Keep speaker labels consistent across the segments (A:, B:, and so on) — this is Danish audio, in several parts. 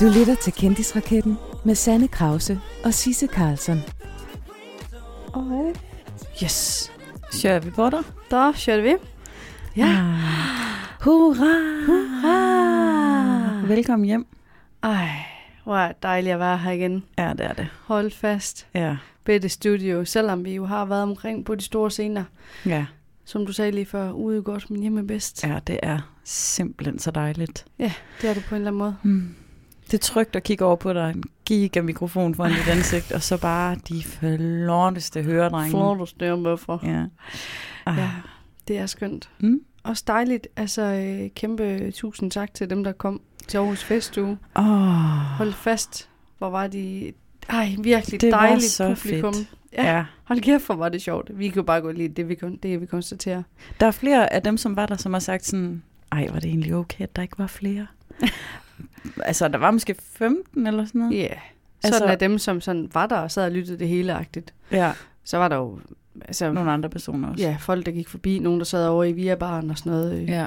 A: Du lytter til Kendisraketten med Sanne Krause og Sisse Karlsson.
B: Okay.
C: Yes. Kör vi på då?
B: Då kör vi. Ja.
C: Hurra!
B: Hurra!
C: Velkommen hjem.
B: Ej, hvor er det dejligt at være her igen.
C: Ja, det er det.
B: Hold fast.
C: Ja.
B: Bedte studio, selvom vi jo har været omkring på de store scener.
C: Ja.
B: Som du sagde lige før, ude godt, men hjemme bedst.
C: ja, det er simpelthen så dejligt.
B: Det er det på en eller anden måde.
C: Mm. Det er trygt at kigge over på dig, en gigamikrofon foran dit ansigt, og så bare de flotteste høredrenge.
B: Flot at støre med for.
C: Ja. Ah.
B: Ja, det er skønt.
C: Mm.
B: Også dejligt. Altså, øh, kæmpe tusind tak til dem, der kom til Aarhus Festuge.
C: Oh.
B: Hold fast. Hvor var de... Ej, virkelig
C: Det var
B: dejligt
C: så
B: publikum.
C: fedt.
B: Ja.
C: Ja.
B: Hold kæft, hvor var det sjovt. Vi kunne bare godt lide det, vi, kon- det, vi konstaterer.
C: Der er flere af dem, som var der, som har sagt sådan, ej, var det egentlig okay, at der ikke var flere? Altså, der var måske 15 eller sådan noget.
B: Ja. Yeah.
C: Altså-
B: Sådan er dem, som sådan var der og sad og lyttede det hele agtigt.
C: Ja.
B: Så var der jo altså,
C: Nogle andre personer også.
B: ja, folk, der gik forbi. Nogen, der sad over i Via-baren og sådan noget.
C: Ja.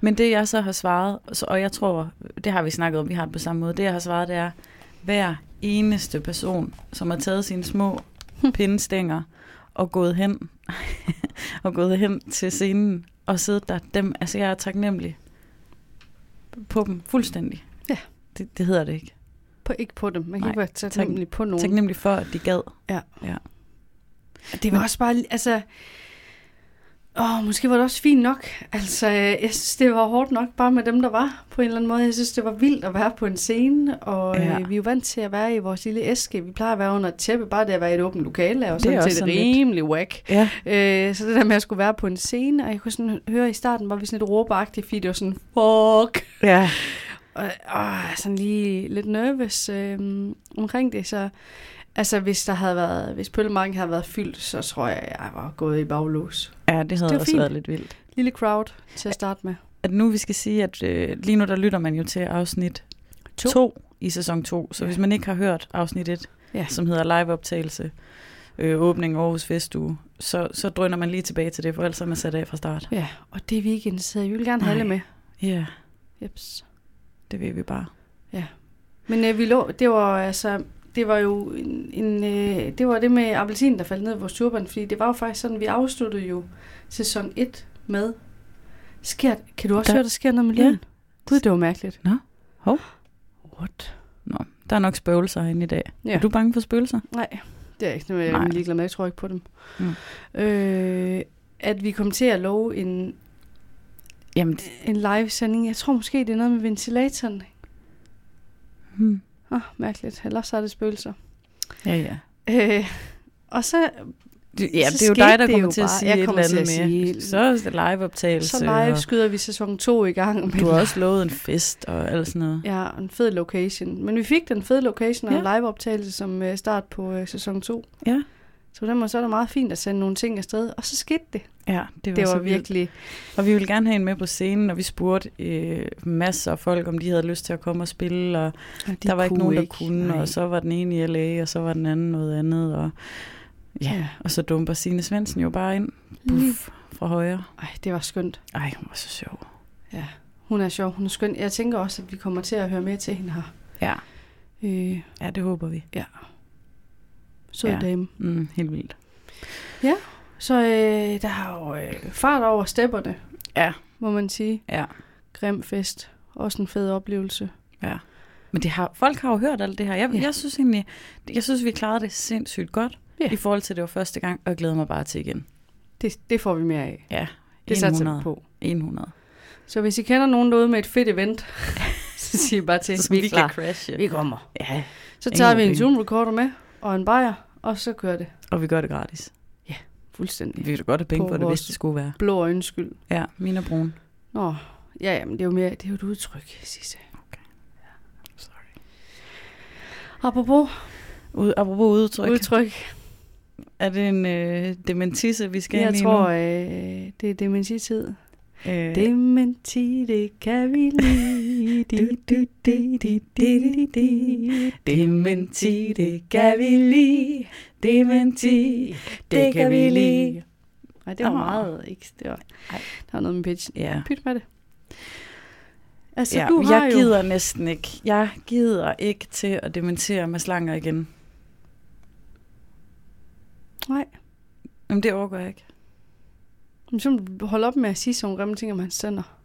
C: Men det jeg så har svaret, så- og jeg tror, det har vi snakket om, vi har det på samme måde, det jeg har svaret, det er, hver eneste person, som har taget sine små pindestænger og gået hen, og gået hen til scenen og siddet der, dem, altså jeg er taknemmelig på dem fuldstændig.
B: Ja.
C: Det, det hedder det ikke.
B: På, ikke på dem. Man kan
C: Nej,
B: ikke være taknemmelig på nogen.
C: Taknemmelig for, at de gad.
B: Det var også bare, altså... Åh, måske var det også fint nok. Altså, jeg synes, det var hårdt nok bare med dem, der var på en eller anden måde. Jeg synes, det var vildt at være på en scene, og
C: Ja.
B: ja. øh, vi er jo vant til at være i vores lille æske. Vi plejer at være under et tæppe, bare det at være i et åbent lokale, er jo sådan set
C: sådan lidt-
B: rimelig whack.
C: Ja.
B: Øh, så det der med at skulle være på en scene, og jeg kunne sådan høre i starten, var vi sådan lidt råberagtige, fordi det var sådan, fuck,
C: Ja.
B: og åh, sådan lige lidt nervøs øh, omkring det, så altså hvis der havde været, hvis pøllemarken havde været fyldt, så tror jeg, jeg var gået i baglås.
C: ja, det havde
B: var
C: også
B: fint.
C: været lidt vildt.
B: Lille crowd til at starte med.
C: At nu vi skal sige, at øh, lige nu der lytter man jo til afsnit
B: To.
C: 2 i sæson 2. Så
B: Ja.
C: hvis man ikke har hørt afsnit 1,
B: Ja.
C: som hedder liveoptagelse, øh, åbning Aarhus Festuge, så, så drøner man lige tilbage til det, for ellers er man sat af fra start.
B: Ja, og det er vi ikke interesseret. Vi vil gerne have med.
C: Ja,
B: Jeps.
C: det vil vi bare.
B: Men øh, vi lå, det var altså, det var jo en, en øh, det var det med appelsin, der faldt ned i vores turban, fordi det var jo faktisk sådan, vi afsluttede jo sæson 1 med, sker, kan du også
C: Der-
B: høre, der sker noget med
C: Ja.
B: lyden? Gud, det var mærkeligt.
C: Nå, hov.
B: What?
C: Nå, der er nok spøgelser herinde i dag.
B: Ja.
C: Er du bange for spøgelser?
B: Nej, det er ikke. Er jeg.
C: Nej.
B: ligeglad med, jeg tror ikke på dem.
C: Mm.
B: Øh, at vi kom til at love en,
C: Jamen,
B: en live-sending. Jeg tror måske, det er noget med ventilatoren.
C: hmm.
B: Åh, oh, mærkeligt. Ellers så er det spøgelser.
C: ja, ja.
B: Øh, og så,
C: Det, ja,
B: Så
C: det er jo dig, der kommer til at sige
B: Jeg
C: et eller andet
B: sige-
C: Så er det liveoptagelse.
B: så live skyder vi sæson 2 i gang. Med
C: du har også lovet en fest og alt sådan noget.
B: Ja, en fed location. Men vi fik den fede location og
C: Ja.
B: live-optagelse som øh, start på øh, sæson 2.
C: Ja.
B: Så på den måde så er det meget fint at sende nogle ting afsted. Og så skete det.
C: Ja, det var,
B: Det var
C: vildt.
B: virkelig...
C: Og vi ville gerne have en med på scenen, og vi spurgte øh, masser af folk, om de havde lyst til at komme og spille, og
B: De
C: der var ikke nogen, der
B: ikke.
C: kunne,
B: Nej.
C: og så var den ene i LA, og så var den anden noget andet, og ja,
B: Ja.
C: og så dumper Signe Svendsen jo bare ind, buff, fra højre.
B: Ej, det var skønt.
C: Ej, hun var så sjov.
B: Ja, hun er sjov. Hun er skøn. Jeg tænker også, at vi kommer til at høre mere til hende her.
C: Ja,
B: Øh,
C: ja det håber vi.
B: Sød
C: Ja.
B: ja. dame.
C: Mm, helt vildt.
B: Så øh, der har jo øh, fart over stepperne,
C: Ja,
B: må man sige.
C: ja,
B: Grim fest. Også en fed oplevelse.
C: ja. Men det har, folk har jo hørt alt det her. Jeg,
B: Ja.
C: jeg synes egentlig, jeg synes, vi klarede det sindssygt godt,
B: Ja.
C: i forhold til, det var første gang, og jeg glæder mig bare til igen.
B: Det, det får vi mere af.
C: Ja,
B: Det satser
C: 100.
B: vi på.
C: 100.
B: Så hvis I kender nogen derude med et fedt event, så siger I bare til,
C: Så
B: vi
C: vi kan crashe.
B: Vi kommer.
C: Ja,
B: Så tager vi en. Zoom-recorder med, og en bajer, og så kører det
C: og vi gør det gratis.
B: fuldstændig.
C: Vi da godt have penge
B: På
C: for det, hvis det skulle være.
B: Blå øjens skyld.
C: Ja, mine er brune.
B: Nå, ja, ja, men det er jo mere, det er jo et udtryk, Sisse.
C: Sorry.
B: Apropos
C: Ud, apropos udtryk.
B: udtryk,
C: Er det en øh, dementisse, vi skal
B: jeg
C: ind i
B: tror,
C: nu?
B: øh, det er dementitid.
C: Øh,
B: Dementi, det kan vi lide.
C: Dementi, det kan vi lide. Dementi, det kan vi lide.
B: Nej, det var meget, ikke? Det var,
C: Ej.
B: der var noget med pitch.
C: Ja.
B: Pyt med det. Altså,
C: ja,
B: du har
C: jeg
B: jo...
C: gider næsten ikke. Jeg gider ikke til at dementere med slanger igen.
B: Nej.
C: Jamen, det overgår jeg ikke.
B: Men så holde op med at sige sådan nogle grimme ting om hans tænder.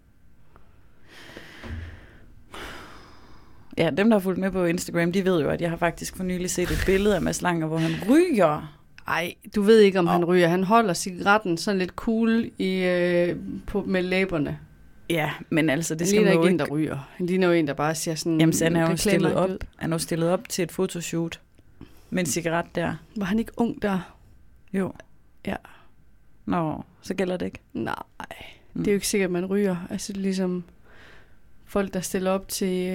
C: Ja, dem, der har fulgt med på Instagram, de ved jo, at jeg har faktisk for nylig set et billede af Mads Langer, hvor han ryger.
B: Ej, du ved ikke, om
C: Åh.
B: han ryger. Han holder cigaretten sådan lidt cool i, øh, på, med læberne.
C: Ja, men altså, det skal man jo
B: ikke en, der ryger. Han ligner jo en, der bare siger sådan...
C: Jamen, så han er jo
B: "Det klæder
C: stillet op,
B: ikke ud."
C: han er jo stillet op til et fotoshoot med en cigaret der.
B: Var han ikke ung der?
C: Jo.
B: Ja.
C: Nå, så gælder det ikke.
B: Nej,
C: Mm.
B: det er jo ikke sikkert, at man ryger. Altså ligesom folk, der stiller op til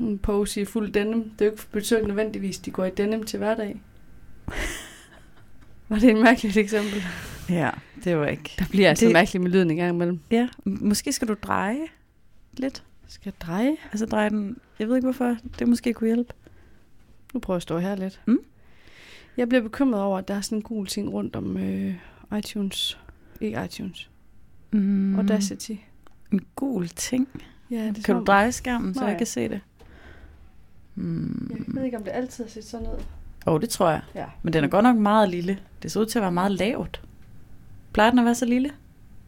B: øh, pose i fuld denim. Det er jo ikke betyder nødvendigvis, de går i denim til hverdag. Var det et mærkeligt eksempel?
C: Ja, det var ikke.
B: Der bliver altså
C: Det-
B: mærkeligt med lyden en gang imellem.
C: Ja, måske skal du dreje lidt.
B: Skal jeg dreje?
C: Altså dreje den, jeg ved ikke hvorfor, det måske kunne hjælpe.
B: Nu prøver jeg at stå her lidt.
C: Mm.
B: Jeg bliver bekymret over, at der er sådan en gul ting rundt om øh, iTunes. Ikke iTunes.
C: Mm.
B: Audacity.
C: En gul ting.
B: Ja, det
C: kan du dreje skærmen, så
B: Nå
C: jeg kan se det? Mm.
B: Jeg ved ikke, om det altid har set sådan ud.
C: Åh, oh, det tror jeg.
B: Ja.
C: Men den er godt nok meget lille. Det ser ud til at være meget lavt. Plejer den at være så lille?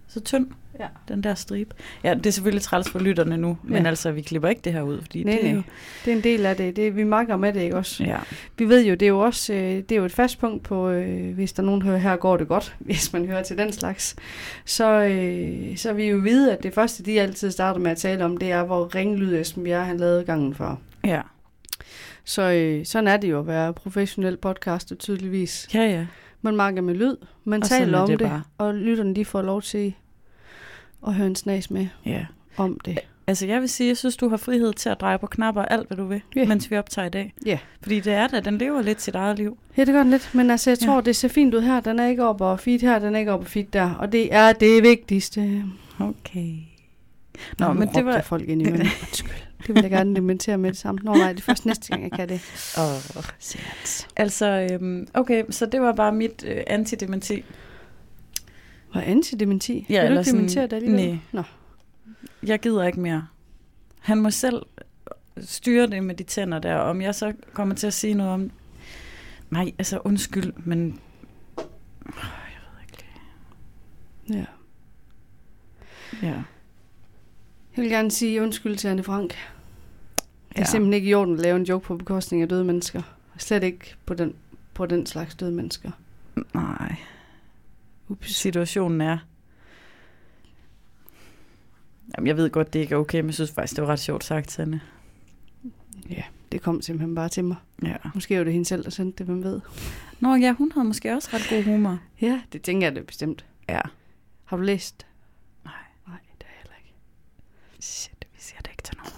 C: Så tynd?
B: Ja.
C: Den der stribe. Ja, det er selvfølgelig træls for lytterne nu, men
B: Ja.
C: altså, vi klipper ikke det her ud, fordi
B: Nej,
C: det er jo...
B: nej. Det er en del af det. det vi makker med det, ikke også?
C: Ja.
B: Vi ved jo, det er jo også øh, det er jo et fast punkt på, øh, hvis der er nogen, der hører, her går det godt, hvis man hører til den slags. Så, øh, så vi jo vide, at det første, de altid starter med at tale om, det er, hvor ringlyd Esben Bjerre, han lavede gangen for.
C: Ja.
B: Så øh, sådan er det jo at være professionel podcaster tydeligvis.
C: Ja, ja.
B: Man makker med lyd, man
C: Og
B: taler
C: er
B: om
C: det
B: det,
C: bare.
B: og lytterne de får lov til at høre en snas med
C: Ja.
B: om det.
C: Altså, jeg vil sige, jeg synes, du har frihed til at dreje på knapper alt, hvad du vil,
B: Ja.
C: mens vi optager i dag.
B: Ja.
C: Fordi det er da, den lever lidt sit eget liv.
B: Ja, det gør den lidt, men altså, jeg
C: Ja.
B: tror, det ser fint ud her. Den er ikke oppe og feed her, den er ikke oppe og feed der, og det er det vigtigste.
C: Okay.
B: Nå,
C: Nå, men det var...
B: folk ind imellem. Undskyld. Det vil jeg gerne dementere med det samme. Nå nej, det er først næste gang, jeg kan det.
C: Oh.
B: Sæt.
C: Altså, øhm, okay, så det var bare mit øh, antidementi.
B: Og antidementi?
C: Ja,
B: vil du ikke dementere det alligevel? Nå.
C: Jeg gider ikke mere. Han må selv styre det med de tænder der. Om jeg så kommer til at sige noget om... Nej, altså undskyld, men...
B: Ja.
C: Ja.
B: Jeg vil gerne sige undskyld til Anne Frank. Det er
C: Ja.
B: simpelthen ikke i orden at lave en joke på bekostning af døde mennesker. Slet ikke på den, på den slags døde mennesker.
C: Nej. Situationen er... Jamen, jeg ved godt, det ikke er okay, men jeg synes faktisk, det var ret sjovt sagt, Sanne.
B: Ja, det kom simpelthen bare til mig.
C: Ja.
B: Måske var det hende selv, der sendte det, hvem ved.
C: Nå ja, hun havde måske også ret god humor.
B: Ja, det tænker jeg det bestemt.
C: Ja.
B: Har du læst?
C: Nej.
B: Nej, det er jeg heller ikke.
C: Shit, vi siger det ikke til nogen.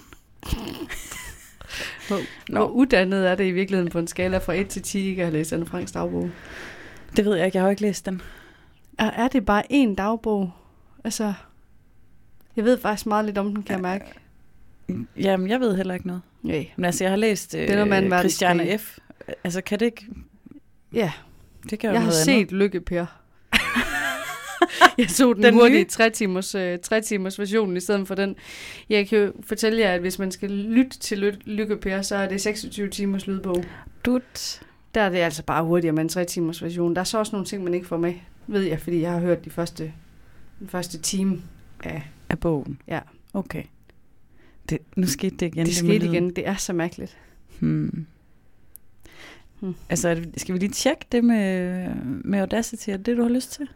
B: Hvor, hvor uddannet er det i virkeligheden på en skala fra 1 til 10, ikke at læst Anne Franks dagbog?
C: Det ved jeg ikke, jeg har jo ikke læst den.
B: Er, er det bare én dagbog? Altså, jeg ved faktisk meget lidt om den, kan jeg mærke.
C: Jamen, jeg ved heller ikke noget.
B: Ja.
C: Men altså, jeg har læst øh,
B: anden
C: Christiane. F. Altså, kan det ikke...
B: Ja,
C: Det kan jo
B: jeg har set
C: andet.
B: Lykke Per. jeg så den,
C: Den
B: den hurtige
C: nye?
B: 3 timers, øh, 3 timers version i stedet for den. Jeg kan jo fortælle jer, at hvis man skal lytte til Ly- Lykke Per, så er det 26 timers lydbog.
C: Dut.
B: Der er det altså bare hurtigere med en 3 timers version. Der er så også nogle ting, man ikke får med, ved jeg, fordi jeg har hørt de første, den første time af...
C: Af bogen?
B: Ja.
C: Okay. Det, nu skete det igen.
B: Det
C: med
B: skete igen. Det er så mærkeligt.
C: Hmm.
B: Hmm.
C: Altså, det- skal vi lige tjekke det med, med Audacity? Er det det, du har lyst til?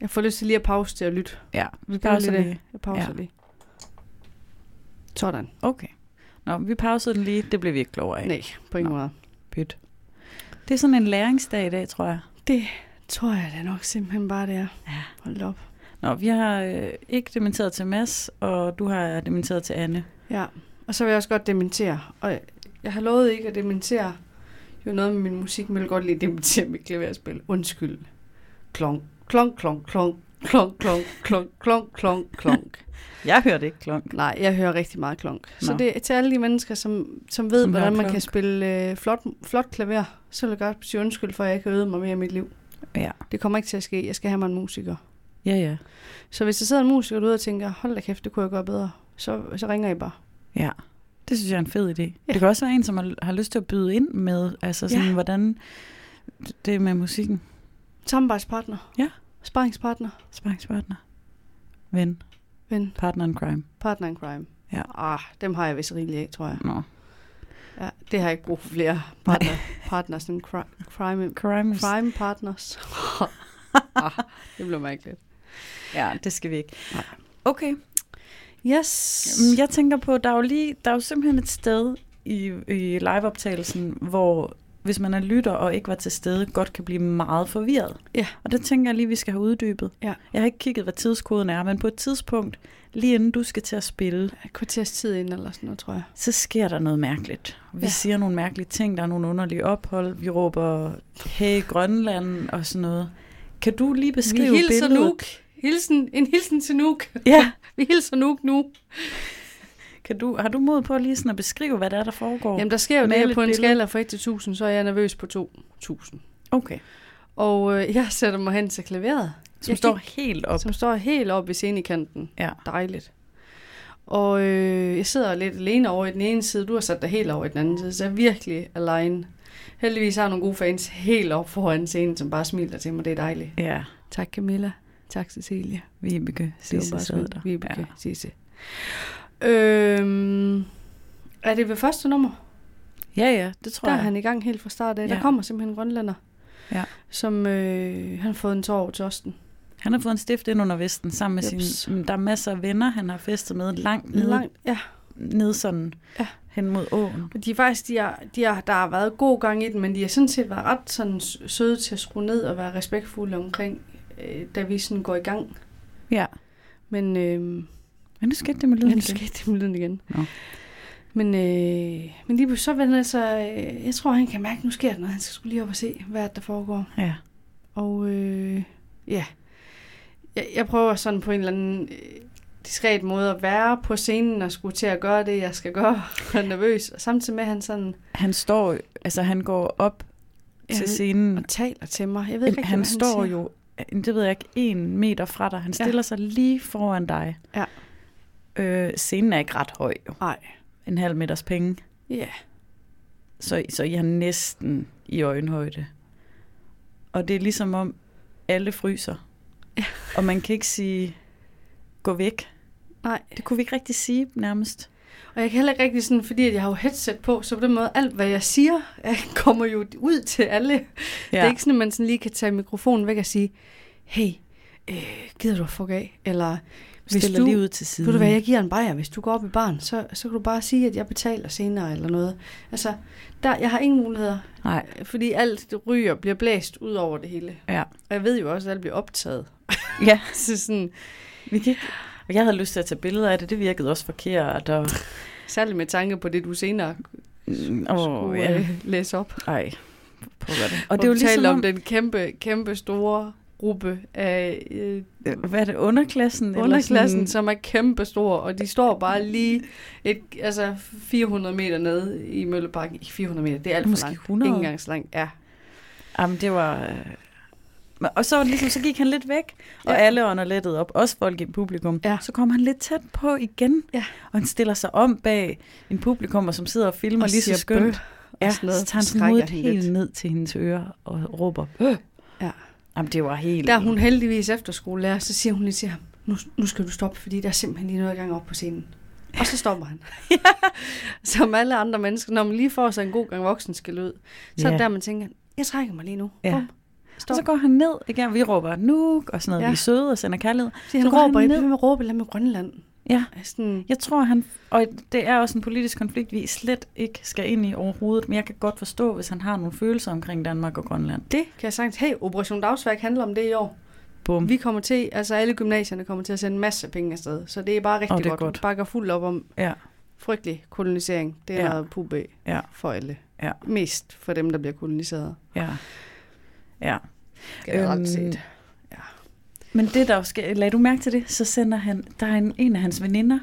B: Jeg får lyst til lige at pause til at lytte.
C: Ja, vi pauser
B: lige det? Jeg pauser
C: ja.
B: lige. Sådan.
C: Okay. Nå, vi pausede den lige. Det blev vi ikke klogere af.
B: Nej, på ingen
C: Nå.
B: måde.
C: Pyt. Det er sådan en læringsdag i dag, tror jeg.
B: Det tror jeg da nok simpelthen bare, det er.
C: Ja.
B: Hold op.
C: Nå, vi har øh, ikke dementeret til Mads, og du har dementeret til Anne.
B: Ja, og så vil jeg også godt dementere. Og jeg, jeg har lovet ikke at dementere jo noget med min musik, men jeg vil godt lige dementere mit klaverspil. Undskyld. Klonk, klonk, klonk, klonk, klonk, klonk, klonk, klonk, klonk, klonk.
C: Jeg hørte ikke klonk.
B: Nej, jeg hører rigtig meget klonk. Så
C: Nå.
B: det er til alle de mennesker, som, som ved,
C: Som
B: hvordan man
C: klonk.
B: kan spille øh, flot, flot klaver, så vil jeg godt sige undskyld for, at jeg ikke har øvet mig mere i mit liv.
C: Ja.
B: Det kommer ikke til at ske. Jeg skal have mig en musiker.
C: Ja, ja.
B: Så hvis der sidder en musiker derude og tænker, hold da kæft, det kunne jeg gøre bedre, så, så ringer I bare.
C: Ja, det synes jeg er en fed idé. Ja. Det kan også være en, som har, har lyst til at byde ind med, altså sådan,
B: Ja.
C: hvordan det er med musikken.
B: Samarbejdspartner.
C: Ja.
B: Sparringspartner.
C: Sparringspartner. Ven.
B: Ven.
C: Partner in crime.
B: Partner in crime.
C: Ja.
B: Ah, dem har jeg vist rigeligt af, tror jeg.
C: Nå.
B: Ja, det har jeg ikke brug for flere partner, partners end cri- crime,
C: Crime.
B: crime partners. ah, det bliver mærkeligt.
C: Ja, det skal vi ikke.
B: Nej.
C: Okay.
B: Yes.
C: Jeg tænker på, der er jo, lige, der er jo simpelthen et sted i, i liveoptagelsen, hvor hvis man er lytter og ikke var til stede, godt kan blive meget forvirret.
B: Ja.
C: Og det tænker jeg lige, vi skal have uddybet.
B: Ja.
C: Jeg har ikke kigget, hvad tidskoden er, men på et tidspunkt, lige inden du skal til at spille,
B: Et kvarters tid ind eller sådan noget, tror jeg.
C: så sker der noget mærkeligt. Vi
B: Ja.
C: siger nogle mærkelige ting, der er nogle underlige ophold, vi råber, hey Grønland og sådan noget. Kan du lige beskrive
B: Vi hilser
C: billedet?
B: Nuuk. Hilsen, en hilsen til Nuuk.
C: Ja,
B: Vi hilser Nuuk nu.
C: kan du, har du mod på lige sådan at beskrive, hvad det er, der foregår?
B: Jamen, der sker jo det
C: et
B: på en
C: billede.
B: skala fra 1 til 1000, så er jeg nervøs på 2000.
C: Okay.
B: Og øh, jeg sætter mig hen til klaveret,
C: Som
B: Jeg
C: står
B: kan
C: helt op.
B: som står helt oppe ved scenekanten.
C: Ja.
B: Dejligt. Og øh, jeg sidder lidt alene over i den ene side, du har sat dig helt over i den anden side, så jeg er virkelig alene. Heldigvis har jeg nogle gode fans helt op foran scenen, som bare smiler til mig, det er dejligt.
C: Ja,
B: Tak Camilla, tak Cecilia.
C: Vibeke
B: bare
C: sad der.
B: Vibeke,
C: Ja.
B: Sisse. Øhm, er det ved første nummer?
C: ja, ja, det tror
B: Der er
C: jeg.
B: han i gang helt fra start af. Ja. Der kommer simpelthen en grønlænder,
C: Ja.
B: som øh, han har fået en tår over til osten.
C: Han har fået en stift ind under vesten sammen med
B: Jeps.
C: sin... Der er masser af venner, han har festet med langt ned,
B: Langt, ja.
C: ned sådan
B: Ja.
C: hen mod åen.
B: Og de er faktisk, de er, de er, der har været god gang i den, men de har sådan set været ret sådan søde til at skrue ned og være respektfulde omkring, øh, da vi sådan går i gang.
C: Ja.
B: Men, øh,
C: Men nu skete det med lyden igen.
B: så skete det med lyden igen.
C: Nå.
B: Men, øh, men lige så vender så, øh, jeg tror han kan mærke, at nu sker der noget. Han skal skulle lige op og se, hvad er der foregår.
C: Ja.
B: Og øh, ja, jeg, jeg prøver sådan på en eller anden øh, diskret måde at være på scenen og skulle til at gøre det, jeg skal gøre. Og er nervøs. Og samtidig med, han sådan
C: Han står, altså han går op
B: Ja,
C: til scenen.
B: og taler til mig. Jeg ved ikke
C: han
B: hvad
C: står
B: siger.
C: jo, det ved jeg ikke, en meter fra dig. Han
B: Ja.
C: stiller sig lige foran dig.
B: Ja.
C: Øh, scenen er ikke ret høj.
B: Nej.
C: En halv meters penge.
B: Ja.
C: Så, så I har næsten i øjenhøjde. Og det er ligesom om, alle fryser.
B: Ja.
C: Og man kan ikke sige, gå væk.
B: Nej.
C: Det kunne vi ikke rigtig sige nærmest.
B: Og jeg kan heller ikke rigtig sådan, fordi jeg har jo headset på, så på den måde, alt hvad jeg siger, øh, kommer jo ud til alle. Ja. Det er ikke sådan, at man sådan lige kan tage mikrofonen væk og sige, hey, øh, gider du at fuck af? Eller hvis
C: Stiller
B: du,
C: lige ud til siden.
B: ved du hvad, jeg giver en bajer, hvis du går op i barn, så, så kan du bare sige, at jeg betaler senere eller noget. Altså, der, jeg har ingen muligheder,
C: Nej,
B: øh, fordi alt det ryger bliver blæst ud over det hele.
C: ja.
B: Og jeg ved jo også, at alt bliver optaget.
C: Ja,
B: så sådan,
C: vi kan ikke... Og jeg havde lyst til at tage billeder af det, det virkede også forkert. Og...
B: særligt med tanke på det, du senere oh, skulle
C: ja.
B: øh, læse op.
C: Ej, prøv det.
B: Og
C: Og det er jo ligesom
B: om
C: om,
B: den kæmpe, kæmpe store gruppe af øh,
C: hvad er det, underklassen? eller
B: underklassen,
C: sådan-
B: som er kæmpe stor, og de står bare lige et, altså 400 meter nede i Mølleparken. Ikke 400 meter, det er alt for
C: Måske
B: langt.
C: 100.
B: Ikke engang så langt, ja.
C: Jamen, det var... øh, Og så, ligesom, så gik han lidt væk, og
B: Ja.
C: alle ånder lettet op, også folk i publikum.
B: Ja.
C: Så kom han lidt tæt på igen,
B: Ja.
C: og han stiller sig om bag en publikum, som sidder og filmer
B: Og
C: lige så skønt.
B: bøh og
C: Ja,
B: sådan noget,
C: så tager han sådan helt
B: lidt.
C: ned til hendes ører og råber, bøh.
B: Ja.
C: Jamen, det var helt...
B: Der er hun heldigvis efterskolelærer, så siger hun lige til ham, nu, nu skal du stoppe, fordi der er simpelthen lige noget i gang op på scenen. Og så stopper han. Som alle andre mennesker, når man lige får sig en god gang voksen skal ud, så er det
C: Ja.
B: der, man tænker, jeg trækker mig lige nu.
C: Ja.
B: Bum.
C: Og
B: Stop.
C: så går han ned igen, vi råber nuk og sådan noget,
B: Ja.
C: ja. vi er søde og sender kærlighed.
B: Så
C: så
B: han
C: han
B: råber, jeg
C: ned.
B: med at råbe, lad med Grønland.
C: Ja,
B: Sådan,
C: jeg tror han, og det er også en politisk konflikt, vi slet ikke skal ind i overhovedet, men jeg kan godt forstå, hvis han har nogle følelser omkring Danmark og Grønland.
B: det kan jeg sagtens. Hey, Operation Dagsværk handler om det i år.
C: Bum.
B: Vi kommer til, altså alle gymnasierne kommer til at sende en masse penge afsted. Så det er bare rigtig
C: Åh, det er
B: godt.
C: godt.
B: godt. Bakker fuldt op om
C: Ja,
B: frygtelig kolonisering. Det er
C: Ja.
B: noget
C: Ja.
B: for alle.
C: Ja.
B: Mest for dem, der bliver koloniseret.
C: ja, ja.
B: Generelt
C: Øhm,
B: set.
C: Men det der sker, lad du mærke til det, så sender han, der er en, en af hans veninder,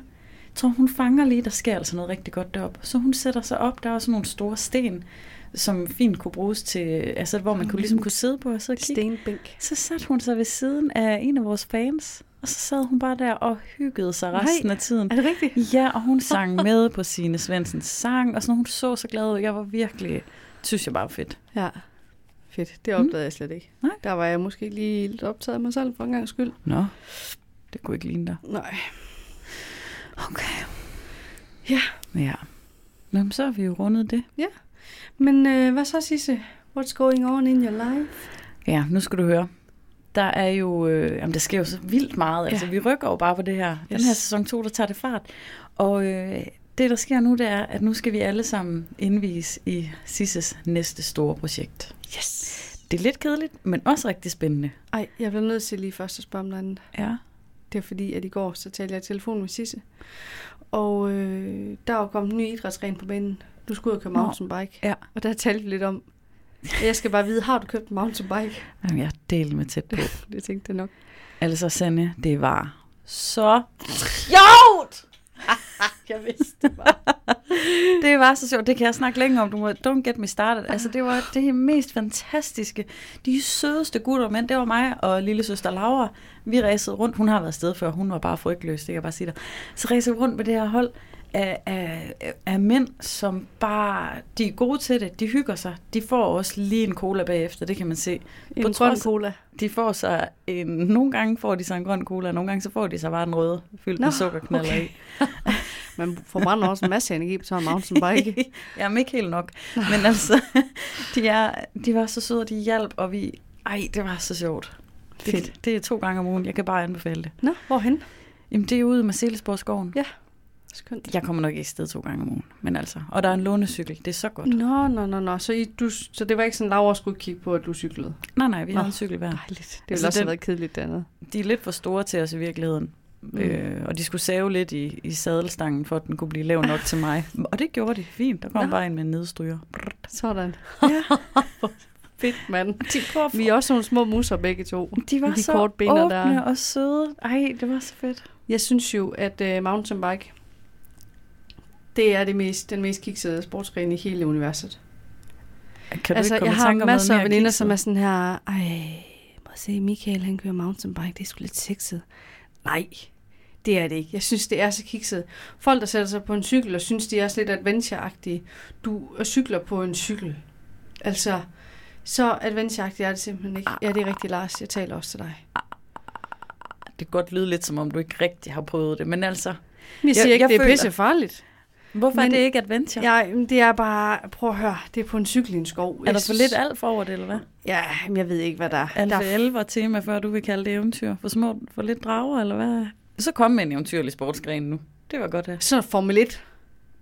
C: tror hun fanger lige, der sker altså noget rigtig godt deroppe. Så hun sætter sig op, der er også nogle store sten, som fint kunne bruges til, altså hvor man kunne ligesom kunne sidde på og sidde og kigge.
B: Stenbænk.
C: Så satte hun sig ved siden af en af vores fans, og så sad hun bare der og hyggede sig resten
B: Nej,
C: af tiden.
B: Er det rigtigt?
C: Ja, og hun sang med på sine Svensens sang, og sådan, hun så så glad ud. Jeg var virkelig, synes jeg bare var fedt.
B: Ja. Fedt. Det opdagede mm. jeg slet ikke.
C: Nej.
B: Der var jeg måske lige lidt optaget af mig selv for en gang skyld.
C: Nå, det kunne ikke ligne dig.
B: Nej.
C: Okay.
B: Ja.
C: Ja. Nå, men så har vi jo rundet det.
B: Men øh, hvad så, Sisse? What's going on in your life?
C: Ja, nu skal du høre. Der er jo, øh, jamen der sker jo så vildt meget. Altså,
B: Ja.
C: vi rykker jo bare på det her. Yes. Den her sæson 2, der tager det fart. Og øh, det, der sker nu, det er, at nu skal vi alle sammen indvise i Sisses næste store projekt.
B: Yes.
C: Det er lidt kedeligt, men også rigtig spændende.
B: Ej, jeg bliver nødt til lige først at spørge om noget andet.
C: Ja.
B: Det er fordi, at i går så talte jeg i telefon med Sisse. Og øh, der var kommet en ny idrætsgren på banen. Du skulle ud og køre mountainbike.
C: Ja.
B: Og der talte vi lidt om, jeg skal bare vide, har du købt en mountainbike?
C: Jamen, jeg delte med tæt på.
B: Det tænkte jeg nok.
C: Altså, Sanne, det var så sjovt!
B: Jeg vidste det bare.
C: Det var så sjovt. Det kan jeg snakke længe om. Du må, don't get me started. Altså, det var det mest fantastiske. De sødeste gutter men det var mig og lille søster Laura. Vi racede rundt. Hun har været sted før. Hun var bare frygtløs, det kan jeg bare sige dig. Så racede rundt med det her hold af, af, af mænd, som bare... De er gode til det. De hygger sig. De får også lige en cola bagefter, det kan man se.
B: En
C: På
B: grøn
C: trods-
B: cola.
C: De får sig en... Nogle gange får de sig en grøn cola, og nogle gange så får de sig bare en rød, fyldt
B: Nå,
C: med sukkerknaller
B: okay.
C: i.
B: Man forbrænder også en masse energi på sådan en mountainbike.
C: Jamen ikke helt nok. Men altså, de, er, de var så søde, og de hjalp, og vi... Ej, det var så sjovt.
B: Fedt.
C: Det, det er to gange om ugen. Jeg kan bare anbefale det.
B: Nå, hvorhen?
C: Jamen, det er ude i Marcellesborgskoven.
B: Ja. Skønt.
C: Jeg kommer nok ikke sted to gange om ugen. Men altså, og der er en lånecykel. Det er så godt.
B: Nå, nå, nå, nå. Så, I, du, så det var ikke sådan, Laura skulle kigge på, at du cyklede?
C: Nej, nej, vi har en cykel hver.
B: Dejligt. Det ville
C: Altså,
B: også
C: den-
B: have været kedeligt det andet.
C: De er lidt for store til os i virkeligheden. Mm. Øh, og de skulle save lidt i, i sadelstangen, for at den kunne blive lav nok til mig. Og det gjorde de fint. Der kom
B: Nå.
C: bare en med en nedstryger.
B: Sådan.
C: Ja.
B: Fedt, mand.
C: De, prøver
B: Vi er også nogle små musser begge to.
C: de var
B: de
C: så
B: korte
C: åbne
B: der.
C: og søde. Ej, det var så fedt.
B: Jeg synes jo, at uh, mountainbike, det er det mest, den mest kiksede sportsgren i hele universet.
C: Kan
B: altså,
C: du ikke komme
B: jeg har masser af veninder, som er sådan her, ej, må jeg se, Michael han kører mountainbike, det er sgu lidt sexet. Nej, det er det ikke. Jeg synes, det er så kikset. Folk, der sætter sig på en cykel og synes, de er også lidt adventure-agtige. Du øh, cykler på en cykel. Altså, så adventure er det simpelthen ikke. Ja, det er rigtigt, Lars. Jeg taler også til dig.
C: Det kan godt lyde lidt, som om du ikke rigtig har prøvet det, men altså,
B: Jeg siger
C: Jeg-
B: ikke,
C: jeg
B: det er
C: føler-
B: pisse farligt.
C: Hvorfor
B: Men-
C: er det ikke adventure?
B: Ja, det er bare, prøv at høre, det er på en cykel i en skov.
C: er der for lidt alt for over det, eller hvad?
B: Ja, men jeg ved ikke, hvad der er.
C: Alfa
B: der er
C: 11 var tema, før du vil kalde det eventyr. For små, for lidt drager, eller hvad? Så kom med en eventyrlig sportsgren nu. Det var godt, ja.
B: sådan Formel 1.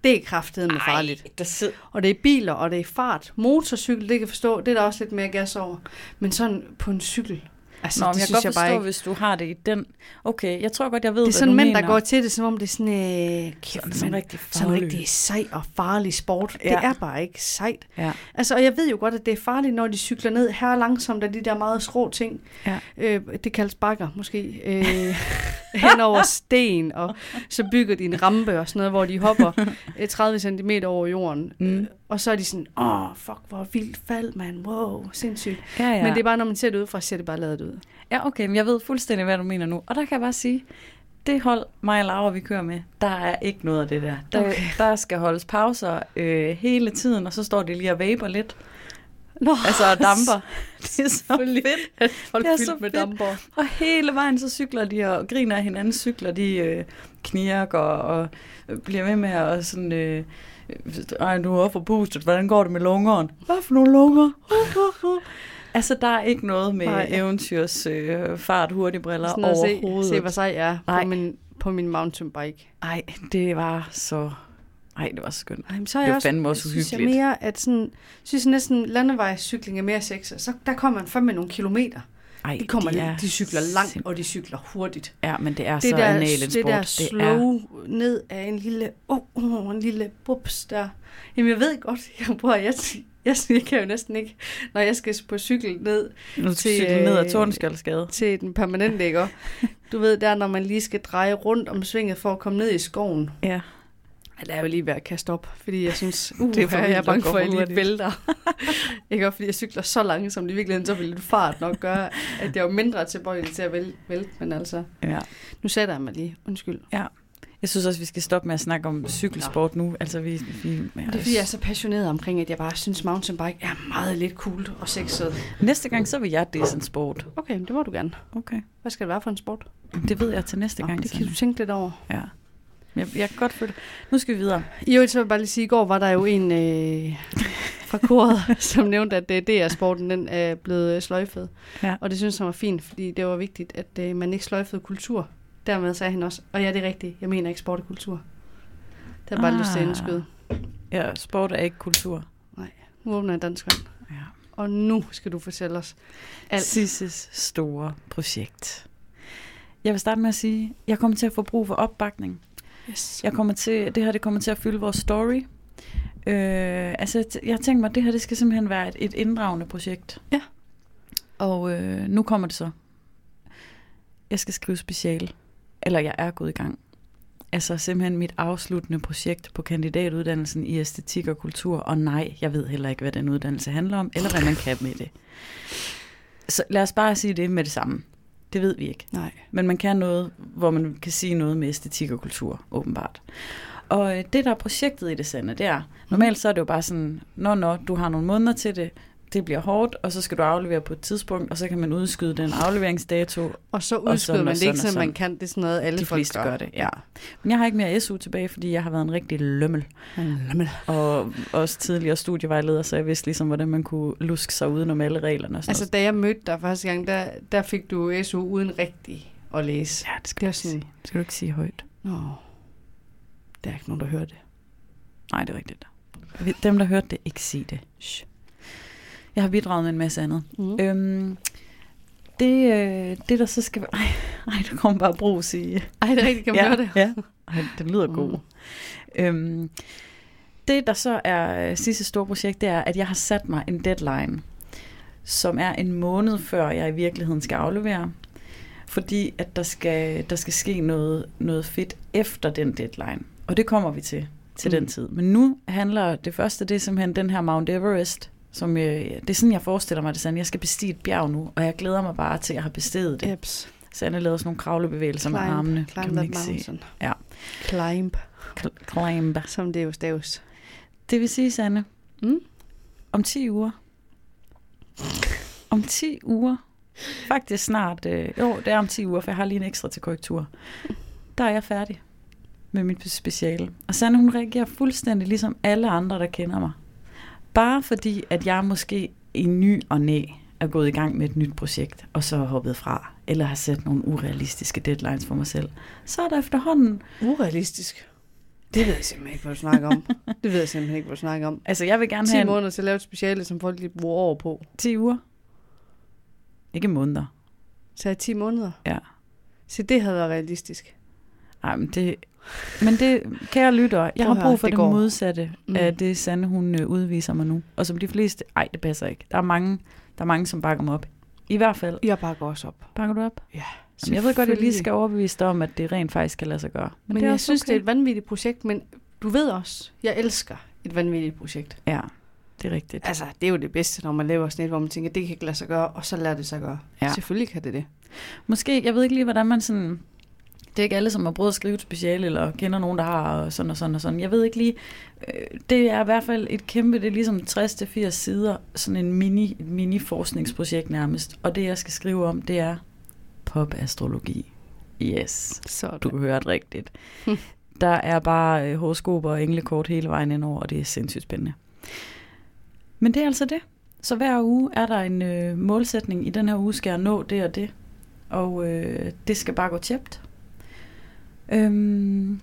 B: Det er kraftedeme farligt.
C: der sidder...
B: Og det er biler, og det er fart. Motorcykel, det kan forstå, det er der også lidt mere gas over. Men sådan på en cykel, altså
C: Nå,
B: det
C: jeg kan godt
B: jeg
C: forstå,
B: ikke.
C: hvis du har det i den... Okay, jeg tror godt, jeg ved,
B: Det er sådan mænd,
C: mener.
B: der går til det, som om det er sådan, øh, kæft,
C: Sådan, sådan
B: mand,
C: rigtig
B: sådan
C: farlig.
B: rigtig sej og farlig sport.
C: Ja.
B: Det er bare ikke sejt.
C: Ja.
B: Altså, og jeg ved jo godt, at det er farligt, når de cykler ned her langsomt af de der meget skrå ting.
C: Ja.
B: Øh, det kaldes bakker, måske. Øh, hen over sten, og så bygger de en rampe og sådan noget, hvor de hopper øh, 30 cm over jorden.
C: Mm.
B: Og så er de sådan, åh, fuck, hvor vildt fald, man. Wow, sindssygt.
C: Ja, ja.
B: Men det er bare, når man ser det udefra, ser det bare lavet ud.
C: Ja, okay, men jeg ved fuldstændig, hvad du mener nu. Og der kan jeg bare sige, det hold, mig og Laura, vi kører med, der er ikke noget af det der. Der, okay. Der skal holdes pauser øh, hele tiden, og så står de lige og vaper lidt.
B: Nå,
C: Altså og damper. Det er så fedt.
B: folk
C: Det er så
B: med
C: fedt.
B: damper.
C: Og hele vejen så cykler de og griner af hinanden, cykler de øh, knirker og øh, bliver ved med at sådan... Øh, ej, du er for boostet. Hvordan går det med lungeren? Hvad for nogle lunger? altså, der er ikke noget med
B: Nej.
C: eventyrs øh, fart, hurtigbriller
B: Sådan at se,
C: overhovedet.
B: se, hvad sej er
C: Nej.
B: på min, på min mountainbike.
C: Ej, det var så... Ej, det var skønt.
B: Ej, men så er
C: Det
B: jeg
C: var
B: også,
C: fandme også
B: synes jeg
C: uhyggeligt.
B: mere, at sådan, synes næsten landevejscykling er mere sexet. Så der kommer man fandme nogle kilometer.
C: Ej,
B: De, kommer,
C: de,
B: de,
C: er
B: de cykler langt, og de cykler hurtigt.
C: Ja, men det er
B: Det
C: så
B: der,
C: en
B: det
C: sport.
B: der
C: det er
B: slow ned af en lille, oh, oh, en lille bubs der. Jamen jeg ved godt, jeg, prøver, jeg, jeg, jeg kan jo næsten ikke, når jeg skal på cykel ned
C: Nu
B: til,
C: cykle ned ad
B: øh,
C: Tordenskjoldsgade.
B: til den permanente, ikke? Du ved, der når man lige skal dreje rundt om svinget for at komme ned i skoven.
C: Ja.
B: Det er jo lige ved at kaste op, fordi jeg synes, uh,
C: Det er for
B: jeg er bange for, at jeg lige vælter. ikke også fordi jeg cykler så langsomt, i virkeligheden så vil lidt fart nok gøre, at jeg er jo mindre tilbøjelig til at vælte, men altså,
C: Ja.
B: nu sætter jeg mig lige, undskyld.
C: Jeg synes også, vi skal stoppe med at snakke om cykelsport nu. Altså, vi, vi,
B: Det er fordi, jeg er så passioneret omkring, at jeg bare synes, mountainbike er meget lidt cool og sexet.
C: Næste gang, så vil jeg det sådan sport.
B: Okay, det må du gerne.
C: Okay.
B: Hvad skal det være for en sport?
C: Det ved jeg til næste
B: Nå,
C: gang.
B: det kan
C: Sanne.
B: du tænke lidt over.
C: Ja. Jeg, jeg kan godt følge Nu skal vi videre.
B: I øvrigt så vil jeg bare lige sige, i går var der jo en øh, fra koret, som nævnte, at øh, DR-sporten den er blevet øh, sløjfet.
C: Ja.
B: Og det synes han var fint, fordi det var vigtigt, at øh, man ikke sløjfede kultur. Dermed sagde han også, og ja, det er rigtigt, jeg mener ikke sport og kultur. Det har bare ah. lyst til at indskyde.
C: Ja, sport er ikke kultur.
B: Nu åbner jeg dansk vand.
C: Ja.
B: Og nu skal du fortælle os alt.
C: Sisses store projekt. Jeg vil starte med at sige, at jeg kommer til at få brug for opbakning.
B: Yes.
C: Jeg kommer til, det her det kommer til at fylde vores story. Øh, altså, jeg t- jeg har tænkt mig, at det her det skal simpelthen være et, et inddragende projekt.
B: Ja.
C: Og øh, nu kommer det så. Jeg skal skrive special. Eller jeg er gået i gang. Altså simpelthen mit afsluttende projekt på kandidatuddannelsen i æstetik og kultur. Og nej, jeg ved heller ikke, hvad den uddannelse handler om, eller hvad man kan med det. Så lad os bare sige det med det samme. Det ved vi ikke.
B: Nej.
C: Men man kan noget, hvor man kan sige noget med æstetik og kultur, åbenbart. Og øh, det, der er projektet i det sande, det er, normalt så er det jo bare sådan, når, når du har nogle måneder til det, det bliver hårdt, og så skal du aflevere på et tidspunkt, og så kan man udskyde den afleveringsdato.
B: Og så
C: Og
B: udskyder
C: sådan
B: man
C: og
B: det ikke,
C: og
B: så man kan. Det er sådan noget, alle
C: De
B: folk gør.
C: gør det, ja. Men jeg har ikke mere SU tilbage, fordi jeg har været en rigtig lømmel.
B: Lammel.
C: Og også tidligere studievejleder, så jeg vidste ligesom, hvordan man kunne luske sig udenom alle reglerne. Og sådan
B: Altså, da jeg mødte dig første gang, der, der fik du SU uden rigtig at læse.
C: noget. ja, det skal,
B: det
C: du
B: sådan-.
C: Det skal du ikke sige højt.
B: Nå, der er ikke nogen, der hører det.
C: Nej, det er rigtigt. Dem, der hørte det, ikke sige det. Shh. Jeg har bidraget med en masse andet.
B: Mm.
C: Øhm, det, øh, det, der så skal være... Ej, ej, der kommer bare brus i...
B: Ej, det er rigtigt, kan man
C: ja,
B: høre det?
C: Ja, ej, den lyder
B: Mm.
C: god. Øhm, det, der så er øh, sidste store projekt, det er, at jeg har sat mig en deadline, som er en måned før jeg i virkeligheden skal aflevere. Fordi at der skal, der skal ske noget, noget fedt efter den deadline. Og det kommer vi til, til
B: Mm.
C: den tid. Men nu handler det første, det er simpelthen den her Mount Everest, som øh, det er sådan, jeg forestiller mig det sådan. Jeg skal bestige et bjerg nu, og jeg glæder mig bare til, at jeg har besteget det.
B: Eps.
C: Så Anne lavede sådan nogle kravlebevægelser med
B: Climb.
C: armene.
B: Climb
C: kan man ikke se.
B: mountain.
C: Ja.
B: Climb,
C: Cl- Climb.
B: som det jo staves.
C: Det vil sige, Sanne,
B: Mm?
C: om 10 uger. Om 10 uger. Faktisk snart. Øh, jo, det er om 10 uger, for jeg har lige en ekstra til korrektur. Der er jeg færdig med mit speciale. Og Sanne, hun reagerer fuldstændig ligesom alle andre, der kender mig. Bare fordi, at jeg måske i ny og næ er gået i gang med et nyt projekt, og så har hoppet fra, eller har sat nogle urealistiske deadlines for mig selv, så er der efterhånden
B: Urealistisk. Det ved jeg simpelthen ikke, hvad du snakker om. det ved jeg simpelthen ikke, hvad du snakker om.
C: Altså, jeg vil gerne
B: 10
C: have en
B: måneder til at lave et speciale, som folk lige bruger år på.
C: 10 uger. Ikke måneder.
B: Så er 10 måneder.
C: Ja.
B: Så det havde været realistisk.
C: Ej, men det, men det, kære lyttere, jeg har brug for
B: det
C: det, modsatte
B: Mm.
C: af det Sande, hun øh, udviser mig nu. Og som de fleste, ej, det passer ikke. Der er mange, der er mange som bakker mig op. I hvert fald,
B: Jeg bakker også op.
C: bakker du op?
B: Ja,
C: Jamen, jeg ved godt, at jeg lige skal overbevise dig om, at det rent faktisk kan lade sig gøre.
B: Men, men jeg synes,
C: okay.
B: det er et vanvittigt projekt, men du ved også, jeg elsker et vanvittigt projekt.
C: Ja, det er rigtigt.
B: Altså, det er jo det bedste, når man laver sådan et, hvor man tænker, det kan ikke lade sig gøre, og så lader det sig gøre.
C: Ja.
B: Selvfølgelig kan det det.
C: Måske, jeg ved ikke lige, hvordan man sådan... Det er ikke alle, som har prøvet at skrive et speciale, eller kender nogen, der har og sådan og sådan og sådan. Jeg ved ikke lige... Øh, det er i hvert fald et kæmpe, det er ligesom 60-80 sider, sådan en mini, et mini-forskningsprojekt nærmest. Og det, jeg skal skrive om, det er popastrologi. Yes,
B: Så
C: du hørte rigtigt. Der er bare øh, horoskoper og englekort hele vejen indover, og det er sindssygt spændende. Men det er altså det. Så hver uge er der en øh, målsætning. I den her uge skal jeg nå det og det. Og øh, det skal bare gå tjept. Øhm,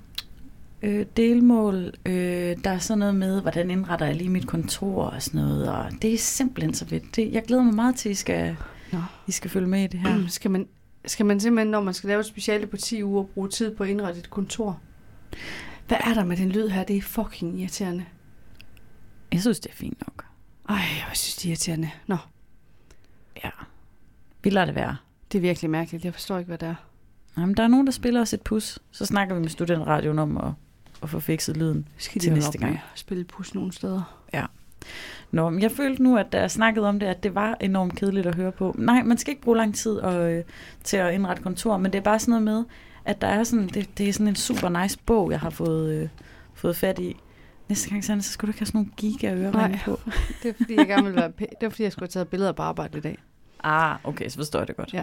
C: øh, delmål, øh, der er sådan noget med, hvordan indretter jeg lige mit kontor og sådan noget. Og det er simpelthen så fedt. Det, jeg glæder mig meget til, at I skal,
B: Nå.
C: I skal følge med i det her.
B: Skal, man, skal man simpelthen, når man skal lave et speciale på 10 uger, bruge tid på at indrette et kontor? Hvad er der med den lyd her? Det er fucking irriterende.
C: Jeg synes, det er fint nok.
B: Ej, jeg synes, det er irriterende. Nå,
C: Ja. Vi lader det være.
B: det er virkelig mærkeligt. Jeg forstår ikke, hvad det er.
C: Jamen, der er nogen, der spiller os et pus. Så snakker vi med studentradioen om at at få fikset lyden.
B: Skal
C: til næste gang.
B: Spille pus nogle steder.
C: Nå, men jeg følte nu, at da jeg snakkede om det, at det var enormt kedeligt at høre på. Nej, man skal ikke bruge lang tid og, øh, til at indrette kontor, men det er bare sådan noget med, at der er sådan, det, det er sådan en super nice bog, jeg har fået, øh, fået fat i. Næste gang, så skal du ikke have sådan nogle giga øreringe på.
B: Det er fordi, jeg gerne vil være pæ- Det var fordi, jeg skulle have taget billeder på arbejde i dag.
C: Ah, okay, så forstår jeg det godt.
B: Ja.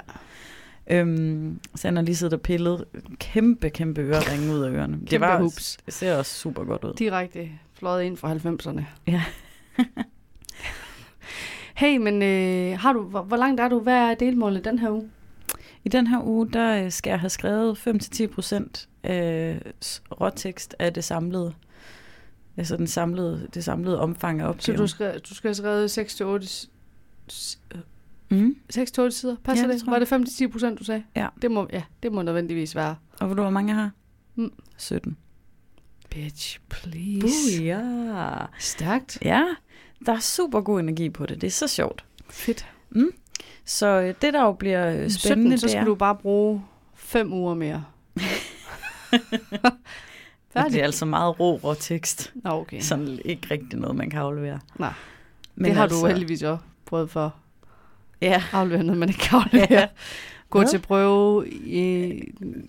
C: Øhm, så han har lige siddet og pillet kæmpe, kæmpe øreringe ud af ørerne. det,
B: Kæmpe
C: var,
B: hoops.
C: det ser også super godt ud.
B: Direkte fløjet ind fra 90'erne.
C: Ja.
B: hey, men øh, har du, hvor, hvor langt er du? Hvad er delmålet den her uge?
C: I den her uge, der øh, skal jeg have skrevet 5-10 procent øh, s- råtekst af det samlede, altså den samlede, det samlede omfang af
B: Så
C: opgaven.
B: du skal, du skal have skrevet 6-8
C: mm.
B: 6-8 sider. Passer
C: Ja, det
B: det? Var det 5-10 procent, du sagde?
C: Ja.
B: Det må, ja, det må nødvendigvis være.
C: Og ved du, hvor mange jeg har?
B: Mm.
C: 17.
B: Bitch, please.
C: ja.
B: Stærkt.
C: Ja, der er super god energi på det. Det er så sjovt.
B: Fedt.
C: Så øh, det, der jo bliver øh,
B: 17,
C: spændende,
B: så
C: det
B: skal
C: er...
B: du bare bruge 5 uger mere.
C: Det
B: Færdig.
C: er altså meget ro råtekst.
B: Nå, okay.
C: Sådan ikke rigtig noget, man kan aflevere.
B: Nej.
C: Men
B: det har
C: altså,
B: du heldigvis også prøvet for.
C: Ja,
B: Aflevere noget, man ikke kan aflevere.
C: Ja.
B: Gå
C: Hvad?
B: til prøve i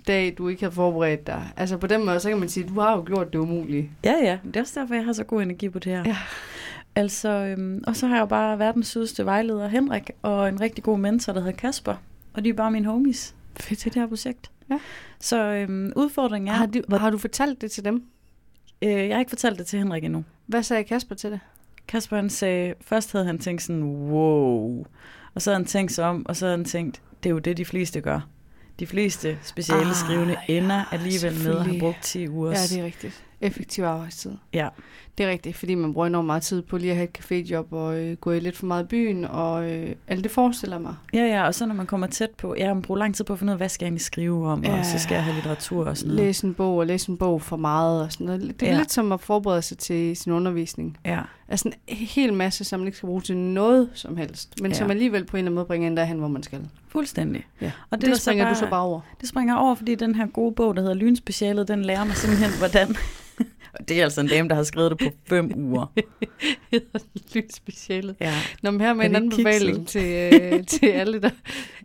B: dag, du ikke har forberedt dig. Altså på den måde, så kan man sige, du har jo gjort det umulige.
C: ja, ja. Det er også derfor, jeg har så god energi på det her.
B: Ja.
C: Altså, øhm, og så har jeg jo bare verdens sødeste vejleder, Henrik, og en rigtig god mentor, der hedder Kasper. Og de er bare mine homies
B: Fedt.
C: til det her projekt.
B: Ja.
C: Så øhm, udfordringen
B: Ja.
C: er...
B: Har, du, har du fortalt det til dem?
C: Øh, jeg har ikke fortalt det til Henrik endnu.
B: Hvad sagde Kasper til det?
C: Kasper han sagde, først havde han tænkt sådan, wow. Og så havde han tænkt sig om, og så havde han tænkt, det er jo det, de fleste gør. De fleste speciale
B: Ah,
C: skrivende
B: ja,
C: ender alligevel med at have brugt 10 uger.
B: Ja, det er rigtigt. Effektiv arbejdstid.
C: ja.
B: Det er rigtigt, fordi man bruger enormt meget tid på lige at have et caféjob og øh, gå i lidt for meget i byen, og øh, alt det forestiller mig.
C: ja, ja, og så når man kommer tæt på, ja, man bruger lang tid på at finde ud af, hvad skal jeg egentlig skrive om, ja. og så skal jeg have litteratur og sådan noget.
B: Læse en bog og læse en bog for meget og sådan noget. Det er
C: Ja.
B: lidt som at forberede sig til sin undervisning.
C: Ja,
B: Altså en hel masse, som man ikke skal bruge til noget som helst, men
C: Ja.
B: som alligevel på en eller anden måde bringer en derhen, hvor man skal.
C: fuldstændig.
B: Ja.
C: Og
B: Det, det springer du så bare over.
C: Det springer over, fordi den her gode bog, der hedder Lynspecialet, den lærer mig simpelthen, hvordan... og det er altså en dame, der har skrevet det på fem uger.
B: Lidt specialet.
C: Ja.
B: Nå, men her med en anden befaling til, øh, til alle, der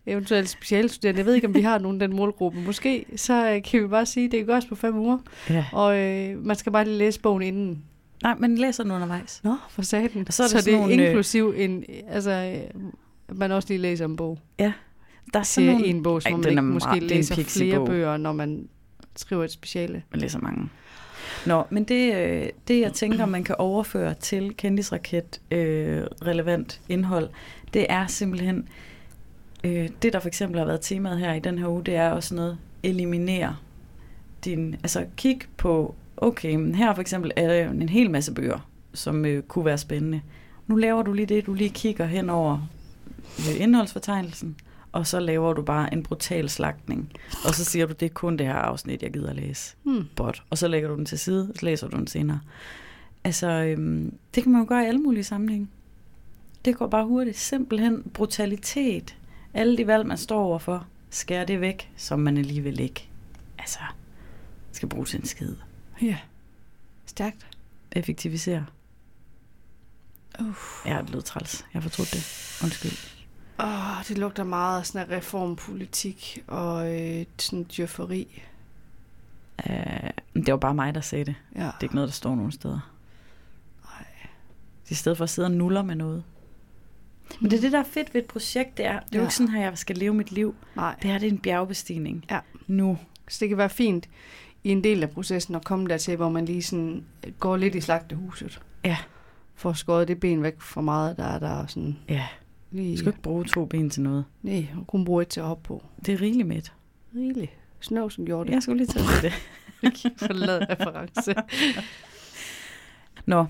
B: eventuelt specialstuderende. Jeg ved ikke, om vi har nogen den målgruppe. Måske så øh, kan vi bare sige, at det kan gøres på fem uger.
C: ja.
B: Og øh, man skal bare lige læse bogen inden.
C: Nej, men læser den undervejs.
B: Nå, for satan.
C: Og så er det
B: så det er
C: nogle, øh,
B: inklusiv en, altså, øh, man også lige læser en bog.
C: Der er sådan nogle...
B: en bog,
C: Ej,
B: man ikke måske
C: meget- er
B: læser flere bøger, når man skriver et speciale.
C: Man læser mange. Nå, men det, øh, det jeg tænker, man kan overføre til kendisraket øh, relevant indhold, det er simpelthen, øh, det der for eksempel har været temaet her i den her uge, det er også noget, eliminere din, altså kig på, okay, men her for eksempel er der en hel masse bøger, som øh, kunne være spændende. Nu laver du lige det, du lige kigger hen over øh, indholdsfortegnelsen, og så laver du bare en brutal slagtning. Og så siger du, det er kun det her afsnit, jeg gider læse
B: Hmm.
C: bot, og så lægger du den til side, og så læser du den senere. Altså, øhm, det kan man jo gøre i alle mulige sammenhænge. Det går bare hurtigt. Simpelthen brutalitet. Alle de valg, man står overfor, skær det væk, som man alligevel ikke altså, skal bruge til en skid.
B: Ja. Stærkt.
C: Effektivisere.
B: Uff.
C: Ja, det lød træls. Jeg har fortrudt det. Undskyld.
B: Åh, det lugter meget af sådan reformpolitik og øh, sådan djøfferi.
C: Uh, det var bare mig, der sagde det.
B: Ja.
C: Det er ikke noget, der står nogen steder.
B: Nej.
C: I stedet for at sidde og nuller med noget. Men det er det, der er fedt ved et projekt, det er, det er jo
B: Ja.
C: ikke sådan, at jeg skal leve mit liv.
B: Nej.
C: Det her det er en bjergbestigning.
B: Ja.
C: Nu.
B: Så det kan være fint i en del af processen at komme dertil, hvor man lige sådan går lidt i slagtehuset.
C: Ja.
B: For skåret det ben væk for meget, der er der sådan
C: Ja, du skal ikke bruge to ben til noget.
B: Nej, hun kunne bruge et til at hoppe på.
C: Det er rigeligt med et.
B: Rigeligt. Snøvsen gjorde det.
C: Jeg skulle lige at sige det.
B: Forlad reference.
C: Nå,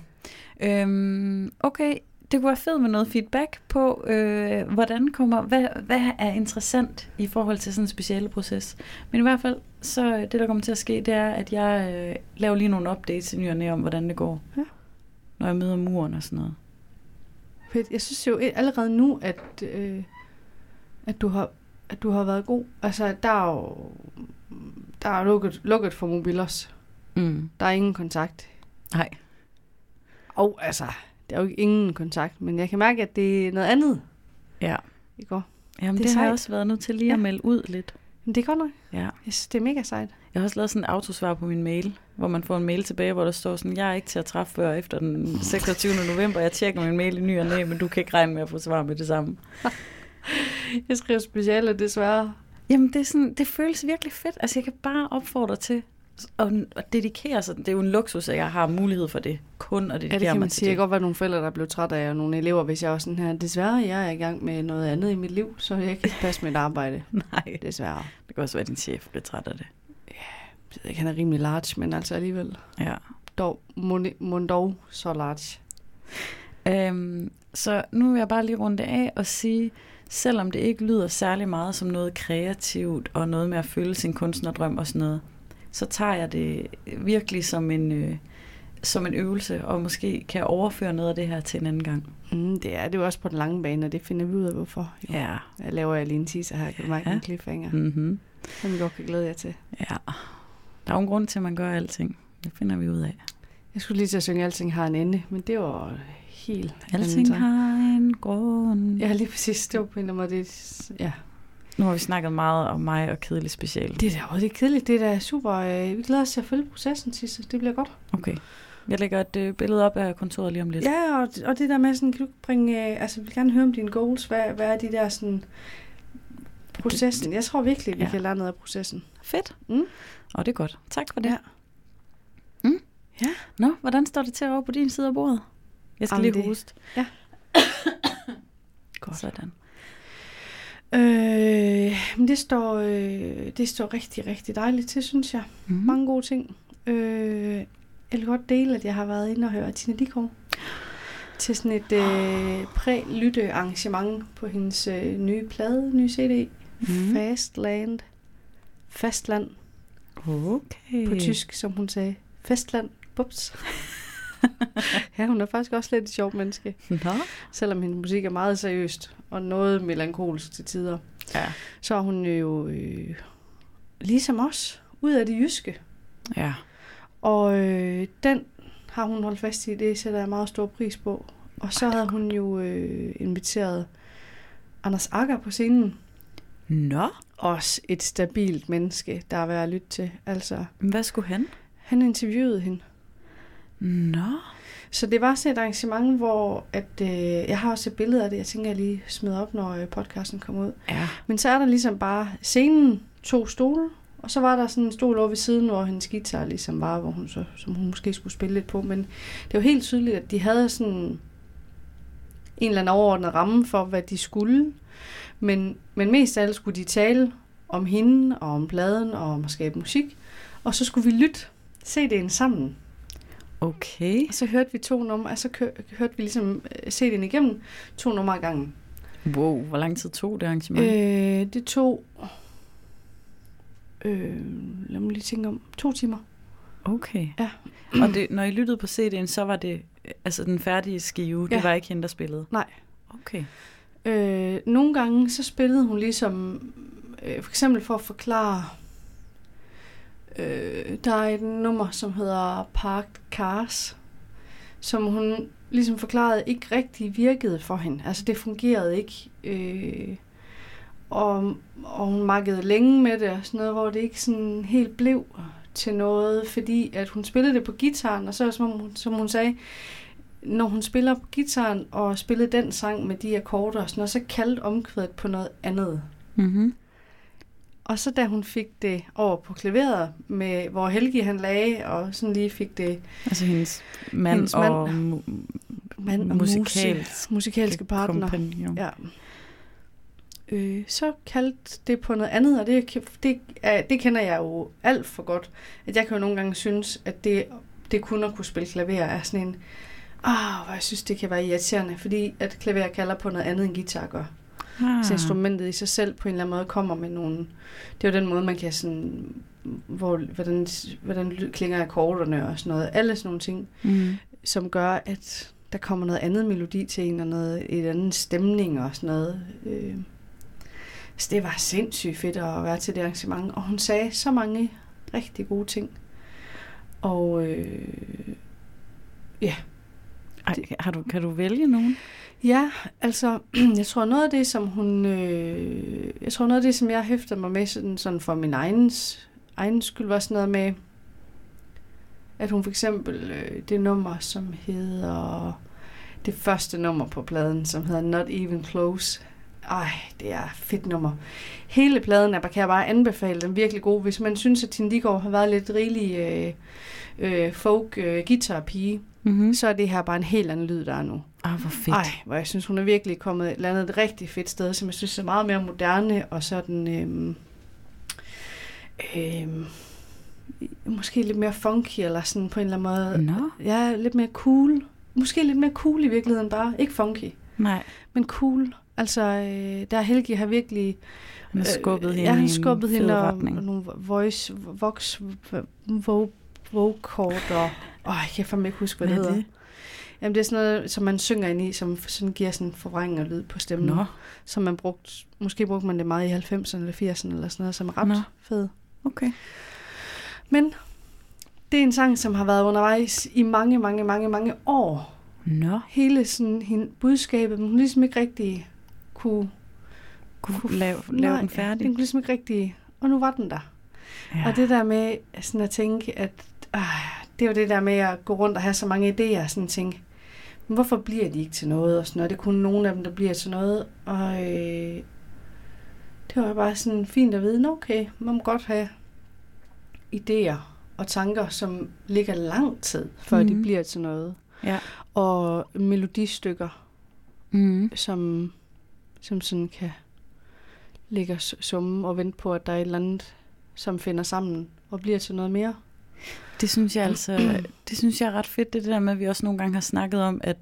C: øhm, okay. Det kunne være fedt med noget feedback på, øh, hvordan kommer, hvad, hvad er interessant i forhold til sådan en speciale proces. Men i hvert fald, så det der kommer til at ske, det er, at jeg øh, laver lige nogle updates i ny og næ om, hvordan det går.
B: Ja.
C: Når jeg møder muren og sådan noget.
B: Fedt. Jeg synes jo allerede nu, at, øh, at, du har, at du har været god. Altså, der er jo, der er lukket, lukket for mobilers.
C: Mm.
B: Der er ingen kontakt.
C: Nej.
B: Og altså, der er jo ikke ingen kontakt, men jeg kan mærke, at det er noget andet.
C: Ja.
B: I går.
C: Jamen,
B: Det
C: det, har jeg også været nødt til lige at
B: Ja.
C: melde ud lidt.
B: Men det er godt nok.
C: Ja.
B: Jeg synes, det er mega sejt.
C: Jeg har også lavet sådan en autosvar på min mail, hvor man får en mail tilbage, hvor der står sådan, jeg er ikke til at træffe før efter den 26. november. Jeg tjekker min mail i ny og næ, men du kan ikke regne med at få svar med det samme.
B: Jeg skriver speciale, desværre.
C: Jamen, det, er sådan, det føles virkelig fedt. Altså, jeg kan bare opfordre til at, at dedikere sig. Det er jo en luksus, at jeg har mulighed for det. Kun at dedikere
B: Ja, det kan man sige. Jeg godt være nogle forældre, der blev trætte af, og nogle elever, hvis jeg også sådan her, desværre, jeg er i gang med noget andet i mit liv, så jeg kan ikke passe mit arbejde.
C: Nej,
B: Desværre.
C: det kan også være, at din chef bliver træt af det.
B: Jeg ved ikke, han er rimelig large, men altså alligevel.
C: Ja.
B: Dog, må dog så large.
C: Øhm, så nu vil jeg bare lige runde af og sige, selvom det ikke lyder særlig meget som noget kreativt og noget med at føle sin kunstnerdrøm og sådan noget, så tager jeg det virkelig som en, øh, som en øvelse, og måske kan jeg overføre noget af det her til en anden gang.
B: Mm, det er det jo også på den lange bane, og det finder vi ud af, hvorfor. Jo.
C: Ja.
B: Jeg laver jeg lige en teaser her, kan du mærke
C: Ja.
B: en cliffhanger,
C: Mm-hmm.
B: som vi godt kan glæde jer til.
C: Ja. Der er jo en grund til, at man gør alting. Det finder vi ud af.
B: Jeg skulle lige til at synge, alting har en ende, men det var helt anden
C: Alting
B: sang.
C: har en grund.
B: Ja, lige præcis. Det var på en eller anden måde, det, ja.
C: Nu har vi snakket meget om mig og kedelig special.
B: Det er da overhovedet ikke kedeligt. Det er da super. øh, Vi glæder os til at følge processen, Tisse. Det bliver godt.
C: Okay. Jeg lægger et øh, billede op af kontoret lige om lidt.
B: Ja, og, og det der med sådan, kan du bringe, øh, altså vi vil gerne høre om dine goals. Hvad, hvad er de der sådan, processen? Jeg tror virkelig, vi
C: ja.
B: kan lære noget af processen.
C: Fedt.
B: Mm.
C: Og det er godt. Tak for det.
B: Ja.
C: Mm.
B: Ja.
C: Nå, hvordan står det til over på din side af bordet? Jeg skal
B: Jamen,
C: lige hoste.
B: Godt.
C: Sådan.
B: Øh, men det står, øh, det står rigtig, rigtig dejligt til, synes jeg.
C: Mm.
B: Mange gode ting. Øh, jeg vil godt dele, at jeg har været inde og høre Tina Dikov til sådan et øh, præ-lytte arrangement på hendes øh, nye plade, nye CD,
C: Mm.
B: Fastland. Fastland
C: Okay.
B: på tysk, som hun sagde. Fastland. Bups. ja, hun er faktisk også lidt et sjovt menneske,
C: Nå.
B: selvom hendes musik er meget seriøst og noget melankolsk til tider.
C: Ja.
B: Så er hun jo øh, ligesom os, ud af det jyske.
C: Ja.
B: Og øh, den har hun holdt fast i, det sætter jeg meget stor pris på. Og så havde hun jo øh, inviteret Anders Akker på scenen.
C: Nå.
B: Også et stabilt menneske, der er værd at lytte til. Altså,
C: Hvad skulle han?
B: han interviewede hende.
C: Nå.
B: Så det var sådan et arrangement, hvor at, øh, jeg har også et billede af det, jeg tænker, jeg lige smider op, når øh, podcasten kommer ud.
C: Ja.
B: Men så er der ligesom bare scenen, to stole, og så var der sådan en stol over ved siden, hvor hendes guitar ligesom var, hvor hun så, som hun måske skulle spille lidt på. Men det var helt tydeligt, at de havde sådan en eller anden overordnet ramme for, hvad de skulle. Men, men mest af alt skulle de tale om hende, og om pladen, og om at skabe musik. Og så skulle vi lytte CD'en sammen.
C: Okay.
B: Og så hørte vi to numre, og så kø- hørte vi ligesom øh, CD'en igennem to numre ad gangen.
C: Wow, hvor lang tid tog det arrangement?
B: Øh, det tog, øh, lad mig lige tænke om, to timer.
C: Okay.
B: Ja.
C: Og det, når I lyttede på CD'en, så var det øh, altså den færdige skive.
B: Ja.
C: Det var ikke hende, der spillede?
B: Nej.
C: Okay.
B: Øh, nogle gange så spillede hun ligesom, øh, for eksempel for at forklare, øh, der er et nummer, som hedder Parked Cars, som hun ligesom forklarede ikke rigtig virkede for hende. Altså det fungerede ikke. Øh, og, og hun makkede længe med det og sådan noget, hvor det ikke sådan helt blev til noget, fordi at hun spillede det på gitaren, og så som hun, som hun sagde, når hun spiller på gitaren og spillede den sang med de akkorder og sådan noget, så kaldte omkvædet på noget andet.
C: Mm-hmm.
B: Og så da hun fik det over på klaveret, med, hvor Helgi han lagde, og sådan lige fik det
C: Altså hendes mand,
B: Hendes mand.
C: og mu-
B: mand og
C: musikalsk
B: musikalske partner.
C: kompagnon.
B: Ja. Øh, så kaldte det på noget andet, og det, det, det kender jeg jo alt for godt. At jeg kan jo nogle gange synes, at det, det kun at kunne spille klaver er sådan en, ah, hvor jeg synes, det kan være irriterende, fordi at klaver kalder på noget andet end guitar gør.
C: Ah.
B: Så instrumentet i sig selv på en eller anden måde kommer med nogle... Det er jo den måde, man kan sådan... Hvor, hvordan, hvordan klinger akkorderne og sådan noget. Alle sådan nogle ting,
C: Mm.
B: som gør, at der kommer noget andet melodi til en, og noget, et andet stemning og sådan noget. Øh. Så det var sindssygt fedt at være til det arrangement. Og hun sagde så mange rigtig gode ting. Og øh, ja,
C: Ej, har du, kan du vælge nogen?
B: Ja, altså, jeg tror noget af det, som hun, øh, jeg tror noget af det, som jeg hæfter mig med, sådan, sådan for min egen, egen skyld, var sådan noget med, at hun for eksempel, øh, det nummer, som hedder, det første nummer på pladen, som hedder Not Even Close. Ej, det er fedt nummer. Hele pladen er, kan jeg bare anbefale, den virkelig god. Hvis man synes, at Tine Ligård har været lidt rigelig øh, øh, folk øh, guitar pige,
C: Mm-hmm.
B: så er det her bare en helt anden lyd, der er nu.
C: Ah, hvor fedt.
B: Ej, hvor jeg synes, hun er virkelig kommet landet et rigtig fedt sted, som jeg synes er meget mere moderne, og sådan, øhm, øhm, måske lidt mere funky, eller sådan på en eller anden måde.
C: Nå,
B: Ja, lidt mere cool. Måske lidt mere cool i virkeligheden bare. Ikke funky,
C: nej.
B: men cool. Altså, øh, der Helgi har virkelig...
C: Han har skubbet
B: øh,
C: hende
B: ja, han skubbet hende og,
C: retning.
B: og nogle voice, vox, vo, vocoder, og... Åh, jeg kan fandme ikke huske, hvad,
C: Hvad
B: det
C: er
B: hedder.
C: det?
B: Jamen, det er sådan noget, som man synger ind i, som sådan giver sådan forvrængning og lyd på stemmen.
C: Nå,
B: Som man brugt, måske brugte man det meget i 90'erne eller 80'erne eller sådan noget, som er ret
C: Nå.
B: fed.
C: okay.
B: Men det er en sang, som har været undervejs i mange, mange, mange, mange år.
C: Nå,
B: Hele sådan hende budskabet, men hun ligesom ikke rigtig kunne...
C: kunne lave, lave den færdig.
B: Den kunne ligesom ikke rigtig... Og nu var den der. Ja. Og det der med sådan at tænke, at øh, det er jo det der med at gå rundt og have så mange idéer, og sådan tænke, men hvorfor bliver de ikke til noget? Og sådan noget. Det er kun nogle af dem, der bliver til noget. Og øh, det var bare sådan fint at vide, "Nå, okay, man må godt have idéer og tanker, som ligger lang tid, før mm. de
C: Mhm.
B: bliver til noget.
C: Ja.
B: Og melodistykker,
C: Mm.
B: som, som sådan kan ligge og summe og vente på, at der er et eller andet, som finder sammen og bliver til noget mere.
C: Det synes jeg altså, det synes jeg er ret fedt, det der med, at vi også nogle gange har snakket om, at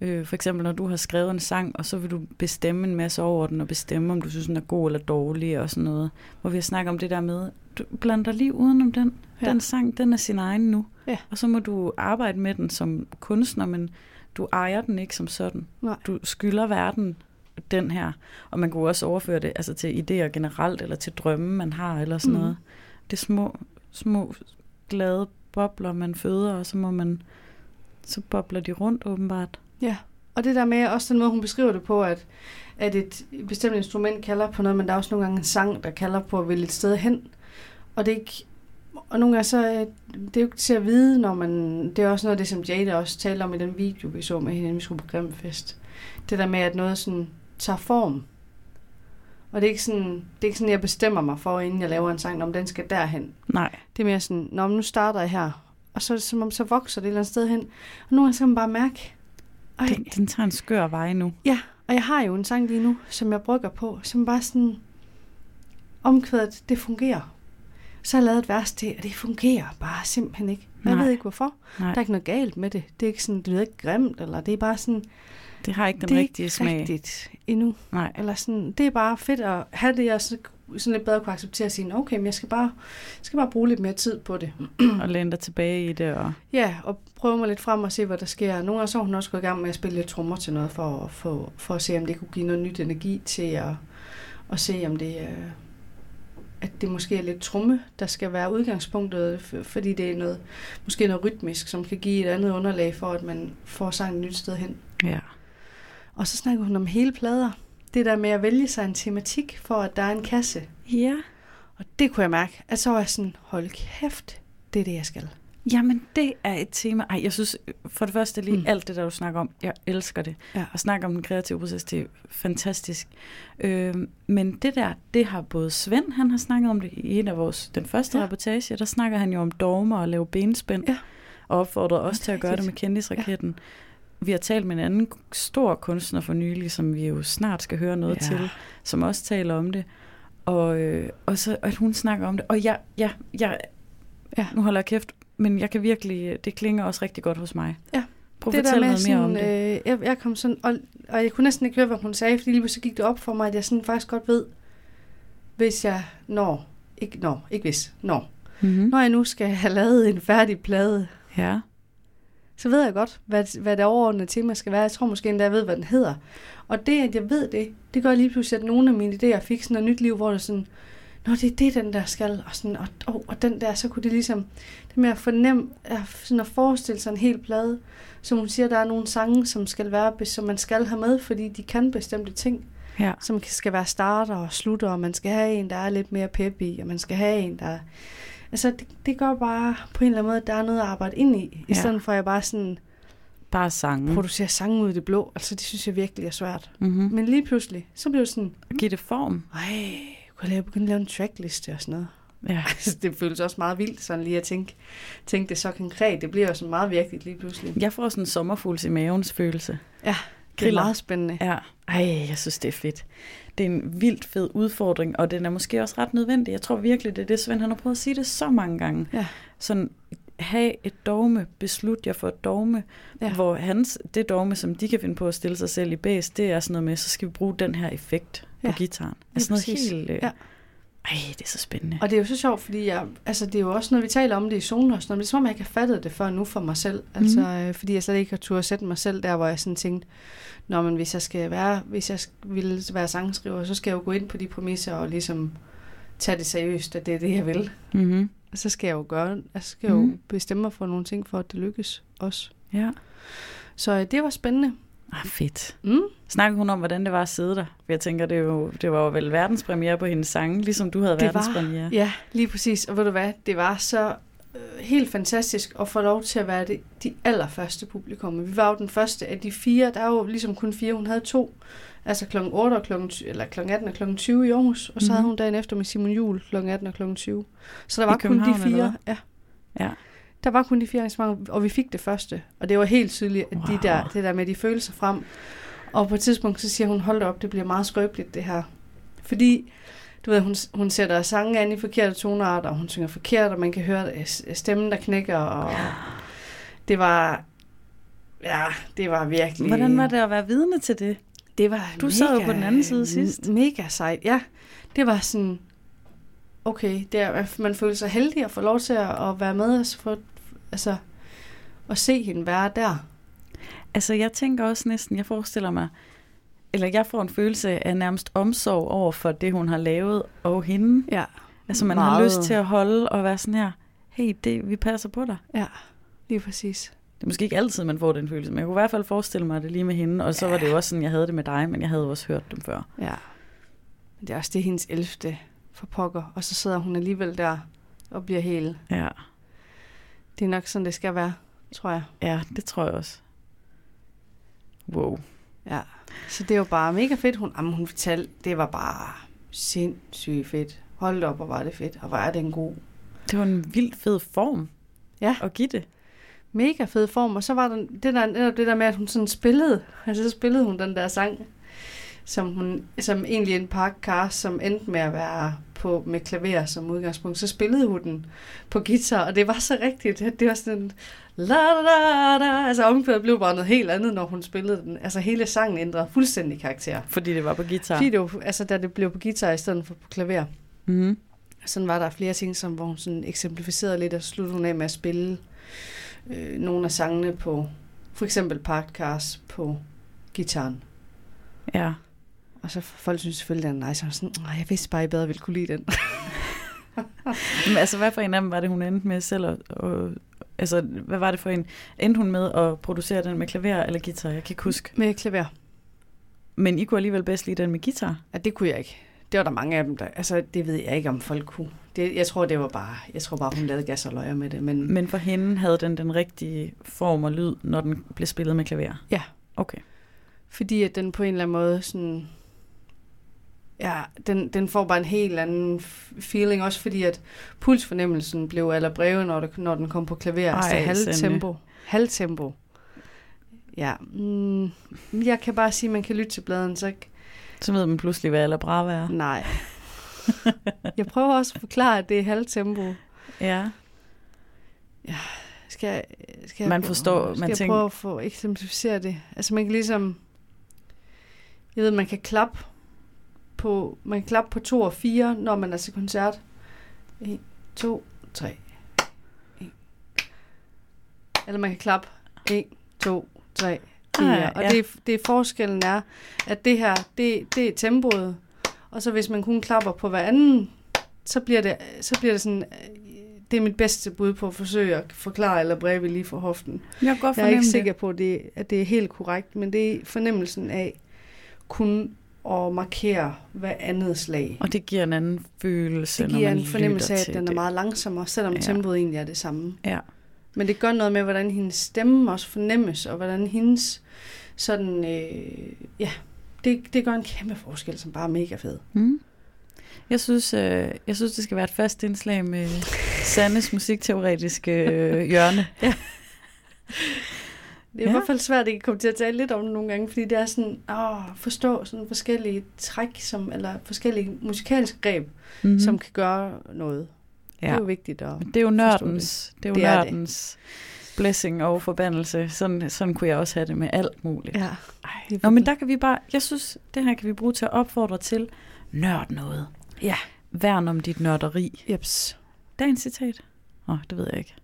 C: øh, for eksempel når du har skrevet en sang, og så vil du bestemme en masse over den, og bestemme, om du synes, den er god eller dårlig, og sådan noget. Hvor vi har snakket om det der med, du blander lige udenom den.
B: Ja.
C: Den sang, den er sin egen nu.
B: Ja.
C: Og så må du arbejde med den som kunstner, men du ejer den ikke som sådan.
B: Nej.
C: Du skylder verden den her. Og man kunne også overføre det altså til idéer generelt, eller til drømme, man har, eller sådan mm. noget. Det er små, små glade bobler, man føder, og så må man, så bobler de rundt åbenbart.
B: Ja, og det der med, også den måde, hun beskriver det på, at, at et bestemt instrument kalder på noget, men der er også nogle gange en sang, der kalder på at ville et sted hen. Og det er ikke, og nogle gange så, øh, det er jo ikke til at vide, når man, det er også noget af det, som Jade også talte om i den video, vi så med hende, inden vi skulle på Grimfest. Det der med, at noget sådan tager form. Og det er ikke sådan, det er ikke sådan, jeg bestemmer mig for, inden jeg laver en sang, om den skal derhen.
C: Nej,
B: Det er mere sådan, når nu starter jeg her, og så er det som om, så vokser det et eller andet sted hen. Og nogle gange så kan man bare mærke, ej,
C: den, den tager en skør vej nu.
B: Ja, og jeg har jo en sang lige nu, som jeg brygger på, som bare sådan omkvædet, det fungerer. Så har jeg lavet et vers til, og det fungerer bare simpelthen ikke. Jeg
C: Nej.
B: ved ikke hvorfor.
C: Nej,
B: Der er ikke noget galt med det. Det er ikke sådan, det lyder ikke grimt, eller det er bare sådan,
C: det har ikke den
B: det er
C: rigtige
B: ikke
C: smag.
B: rigtigt endnu.
C: Nej,
B: Eller sådan, det er bare fedt at have det, og så sådan lidt bedre kunne acceptere at sige, okay, men jeg skal bare, skal bare bruge lidt mere tid på det.
C: og læne dig tilbage i det. Og,
B: Ja, og prøve mig lidt frem og se, hvad der sker. Nogle gange så hun også gået i gang med at spille lidt trommer til noget, for, for, for at se, om det kunne give noget nyt energi til at, at se, om det, øh, at det måske er lidt tromme, der skal være udgangspunktet, fordi det er noget, måske noget rytmisk, som kan give et andet underlag for, at man får sangen et nyt sted hen.
C: ja.
B: Og så snakker hun om hele plader. Det der med at vælge sig en tematik, for at der er en kasse.
C: Ja,
B: Og det kunne jeg mærke, at så var jeg sådan, hold kæft, det er det, jeg skal.
C: Jamen, det er et tema. Ej, jeg synes for det første lige
B: Mm.
C: alt det, der du snakker om. Jeg elsker det.
B: Ja.
C: At snakke om den kreative proces, det er fantastisk. Øh, men det der, det har både Svend, han har snakket om det i en af vores, den første
B: Ja.
C: ja. reportage, der snakker han jo om dogmer og lave benspænd.
B: Ja.
C: Og
B: det er
C: til at gøre det med kendisraketten. Vi har talt med en anden stor kunstner for nylig, som vi jo snart skal høre noget
B: Ja.
C: til, som også taler om det. Og, øh, og så at hun snakker om det. Og jeg, ja, jeg,
B: Ja.
C: nu holder jeg kæft, men jeg kan virkelig, det klinger også rigtig godt hos mig.
B: Ja.
C: Prøv at
B: det der
C: fortælle
B: med
C: noget mere
B: sådan,
C: om det.
B: Øh, jeg, jeg kom sådan, og, og jeg kunne næsten ikke høre, hvad hun sagde, fordi lige pludselig gik det op for mig, at jeg sådan faktisk godt ved, hvis jeg når, ikke når, ikke hvis, når,
C: Mm-hmm.
B: når jeg nu skal have lavet en færdig plade,
C: Ja.
B: Så ved jeg godt, hvad, hvad det overordnede tema skal være. Jeg tror måske endda, jeg ved, hvad den hedder. Og det, at jeg ved det, det gør lige pludselig, at nogle af mine idéer fik sådan et nyt liv, hvor det sådan, Nå, det er det, den der skal, og, sådan, og, og, og den der, så kunne det ligesom, det med at fornemme, at, sådan at forestille sig en hel plade, som hun siger, der er nogle sange, som skal være, som man skal have med, fordi de kan bestemte ting,
C: Ja.
B: som skal være starter og slutter, og man skal have en, der er lidt mere peppy, og man skal have en, der... Altså, det, det gør bare på en eller anden måde, at der er noget at arbejde ind i, i
C: Ja.
B: stedet for at jeg bare sådan
C: Bare sange.
B: producerer sange ud i det blå. Altså, det synes jeg virkelig er svært.
C: Mm-hmm.
B: Men lige pludselig, så blev det sådan,
C: Giv det form.
B: ej, kunne jeg begynde at lave en trackliste og sådan noget.
C: Ja.
B: Altså, det føles også meget vildt, sådan lige at tænke, tænke det så konkret. Det bliver jo sådan meget virkeligt lige pludselig.
C: Jeg får sådan en sommerfugls i mavens følelse.
B: Ja, det er
C: Griller.
B: meget spændende.
C: Ja. Ej, jeg synes, det er fedt. Det er en vildt fed udfordring, og den er måske også ret nødvendig. Jeg tror virkelig, det er det, Svend han har prøvet at sige det så mange gange.
B: Ja.
C: Sådan, have et dogme, beslut jer for et dogme,
B: Ja.
C: hvor hans, det dogme, som de kan finde på at stille sig selv i base, det er sådan noget med, så skal vi bruge den her effekt på
B: Ja,
C: gitaren.
B: lige
C: Altså noget helt... Øh,
B: Ja.
C: Ej, det er så spændende.
B: Og det er jo så sjovt, fordi jeg, altså det er jo også, når vi taler om det i zonen og sådan noget, det er som om, jeg ikke har fattet det før nu for mig selv. Altså,
C: Mhm.
B: øh, fordi jeg slet ikke har turde sætte mig selv der, hvor jeg sådan tænkte, Nå, men hvis jeg skal være, hvis jeg ville være sangskriver, så skal jeg jo gå ind på de præmisser og ligesom tage det seriøst, at det er det, jeg vil.
C: Mm-hmm.
B: Og så skal jeg jo gøre, jeg skal jo
C: Mhm.
B: bestemme mig for nogle ting, for at det lykkes også.
C: Ja.
B: Så øh, det var spændende.
C: Ah, fedt.
B: Mm.
C: Snakkede hun om, hvordan det var at sidde der? For jeg tænker, det, jo, det var jo vel verdenspremiere på hendes sange, ligesom du havde
B: Det var-
C: verdenspremiere.
B: Ja, lige præcis. Og ved du hvad, det var så øh, helt fantastisk at få lov til at være det, de allerførste publikum. Vi var jo den første af de fire. Der er jo ligesom kun fire. Hun havde to. Altså kl. 8 og kl. 20, eller kl. 18 og kl. 20 i Aarhus. Og så havde
C: Mhm.
B: hun dagen efter med Simon Jul kl. 18 og kl. 20. Så der var kun de fire. Ja.
C: Ja.
B: Der var kun de fire arrangementer, og vi fik det første. Og det var helt tydeligt, at wow. De der, det der med de følelser frem. Og på et tidspunkt, så siger hun, hold op, det bliver meget skrøbeligt, det her. Fordi, du ved, hun, hun sætter sange an i forkerte tonearter, og hun synger forkert, og man kan høre stemmen, der knækker, og det var, ja, det var virkelig...
C: Hvordan var det at være vidne til det?
B: Det var
C: Du sad jo på den anden side sidst.
B: Mega sejt, ja. Det var sådan, okay, det er, man føler sig heldig at få lov til at, at være med, og så få, altså, at se hende være der.
C: Altså, jeg tænker også næsten, jeg forestiller mig, eller jeg får en følelse af nærmest omsorg over for det, hun har lavet, og hende.
B: Ja,
C: Altså, man
B: Meget.
C: har lyst til at holde og være sådan her, hey, det, vi passer på dig.
B: ja, lige præcis.
C: Det er måske ikke altid, man får den følelse, men jeg kunne i hvert fald forestille mig det lige med hende, og så
B: Ja.
C: var det jo også sådan, jeg havde det med dig, men jeg havde også hørt dem før.
B: Ja. Men det er også det er hendes elfte for pokker, og så sidder hun alligevel der og bliver helt.
C: Ja,
B: Det er nok sådan, det skal være, tror jeg.
C: ja det tror jeg også. Wow.
B: Ja. Så det var bare mega fedt. Hun, jamen, hun fortalte, det var bare sindssygt fedt. Hold op, hvor var det fedt, og er det en god
C: Det var en vildt fed form
B: Ja.
C: at give det.
B: mega fed form, og så var der det der, det der med, at hun sådan spillede, altså så spillede hun den der sang, som, hun, som egentlig en parkcar, som endte med at være på, med klaver som udgangspunkt, så spillede hun den på guitar, og det var så rigtigt, det, det var sådan, la la la, altså omkvædet blev bare noget helt andet, når hun spillede den, altså hele sangen ændrede fuldstændig karakter.
C: Fordi det var på guitar.
B: Fordi det var, altså da det blev på guitar i stedet for på klaver.
C: Mm-hmm.
B: Sådan var der flere ting, som, hvor hun sådan eksemplificerede lidt, og sluttede hun af med at spille øh, nogle af sangene på, for eksempel Parkcars på gitaren.
C: Ja.
B: Og så folk synes selvfølgelig, den er nice, og sådan, "Ej, jeg vidste bare, I bedre ville kunne lide den.
C: Men altså, hvad for en af dem var det, hun endte med selv? at- Og, altså, hvad var det for en? Endte hun med at producere den med klaver eller guitar? Jeg kan ikke huske.
B: med klaver.
C: Men I kunne alligevel bedst lide den med guitar.
B: Ja, det kunne jeg ikke. Det var der mange af dem, der... Altså, det ved jeg ikke, om folk kunne. Det, jeg tror, det var bare... Jeg tror bare, hun lavede gas og løjer med det. Men
C: Men for hende havde den den rigtige form og lyd, når den blev spillet med klaver.
B: Ja.
C: Okay.
B: fordi at den på en eller anden måde sådan... Ja, den, den får bare en helt anden feeling, også fordi at pulsfornemmelsen blev aller breve, når, det, når den kom på klaver.
C: Ej,
B: altså halvtempo. Halvtempo. Ja, mm, jeg kan bare sige, at man kan lytte til bladen, så
C: Så ved man pludselig, hvad eller bra er.
B: nej. Jeg prøver også at forklare, at det er halvtempo.
C: Ja.
B: Skal, jeg- skal jeg
C: Man
B: prøve-
C: forstår-
B: Skal
C: man
B: jeg
C: tænker-
B: prøve at få eksemplificere det? Altså man kan ligesom... Jeg ved, man kan klappe på, man kan klappe på to og fire, når man er til koncert. 1, 2, 3. Eller man kan klappe 1, 2, 3, 4.
C: Ah,
B: og
C: ja.
B: det, det forskellen er, at det her, det, det er tempoet. Og så hvis man kun klapper på hver anden så bliver det, så bliver det sådan, øh, det er mit bedste bud på at forsøge at forklare eller breve lige for hoften.
C: Jeg
B: Jeg er ikke sikker på, at det, at det er helt korrekt, men det er fornemmelsen af kun at markere hver andet slag.
C: Og det giver en anden følelse,
B: Det
C: når
B: giver
C: man
B: en fornemmelse af, at den er
C: det.
B: meget langsommere, selvom
C: Ja.
B: ja. tempoet egentlig er det samme.
C: Ja.
B: Men det gør noget med, hvordan hendes stemme også fornemmes, og hvordan hendes sådan, øh, ja, det, det gør en kæmpe forskel, som bare er mega fed.
C: Mm. Jeg synes, øh, jeg synes, det skal være et fast indslag med Sandes musikteoretiske øh, hjørne.
B: Det er ja. I hvert fald svært at komme til at tale lidt om det nogle gange, fordi det er sådan, åh, forstå sådan forskellige træk, som, eller forskellige musikalske greb,
C: Mm-hmm.
B: mm. som kan gøre noget. Ja. Det er jo vigtigt at
C: Men det er jo nørdens, det. det er jo
B: Det er det.
C: nørdens blessing og forbandelse. Sådan, sådan kunne jeg også have det med alt muligt.
B: Ja.
C: Ej. Nå, men der kan vi bare, jeg synes, det her kan vi bruge til at opfordre til, nørd noget.
B: Ja.
C: Værn om dit nørderi.
B: Jeps.
C: Dagens citat? Åh, det ved jeg ikke.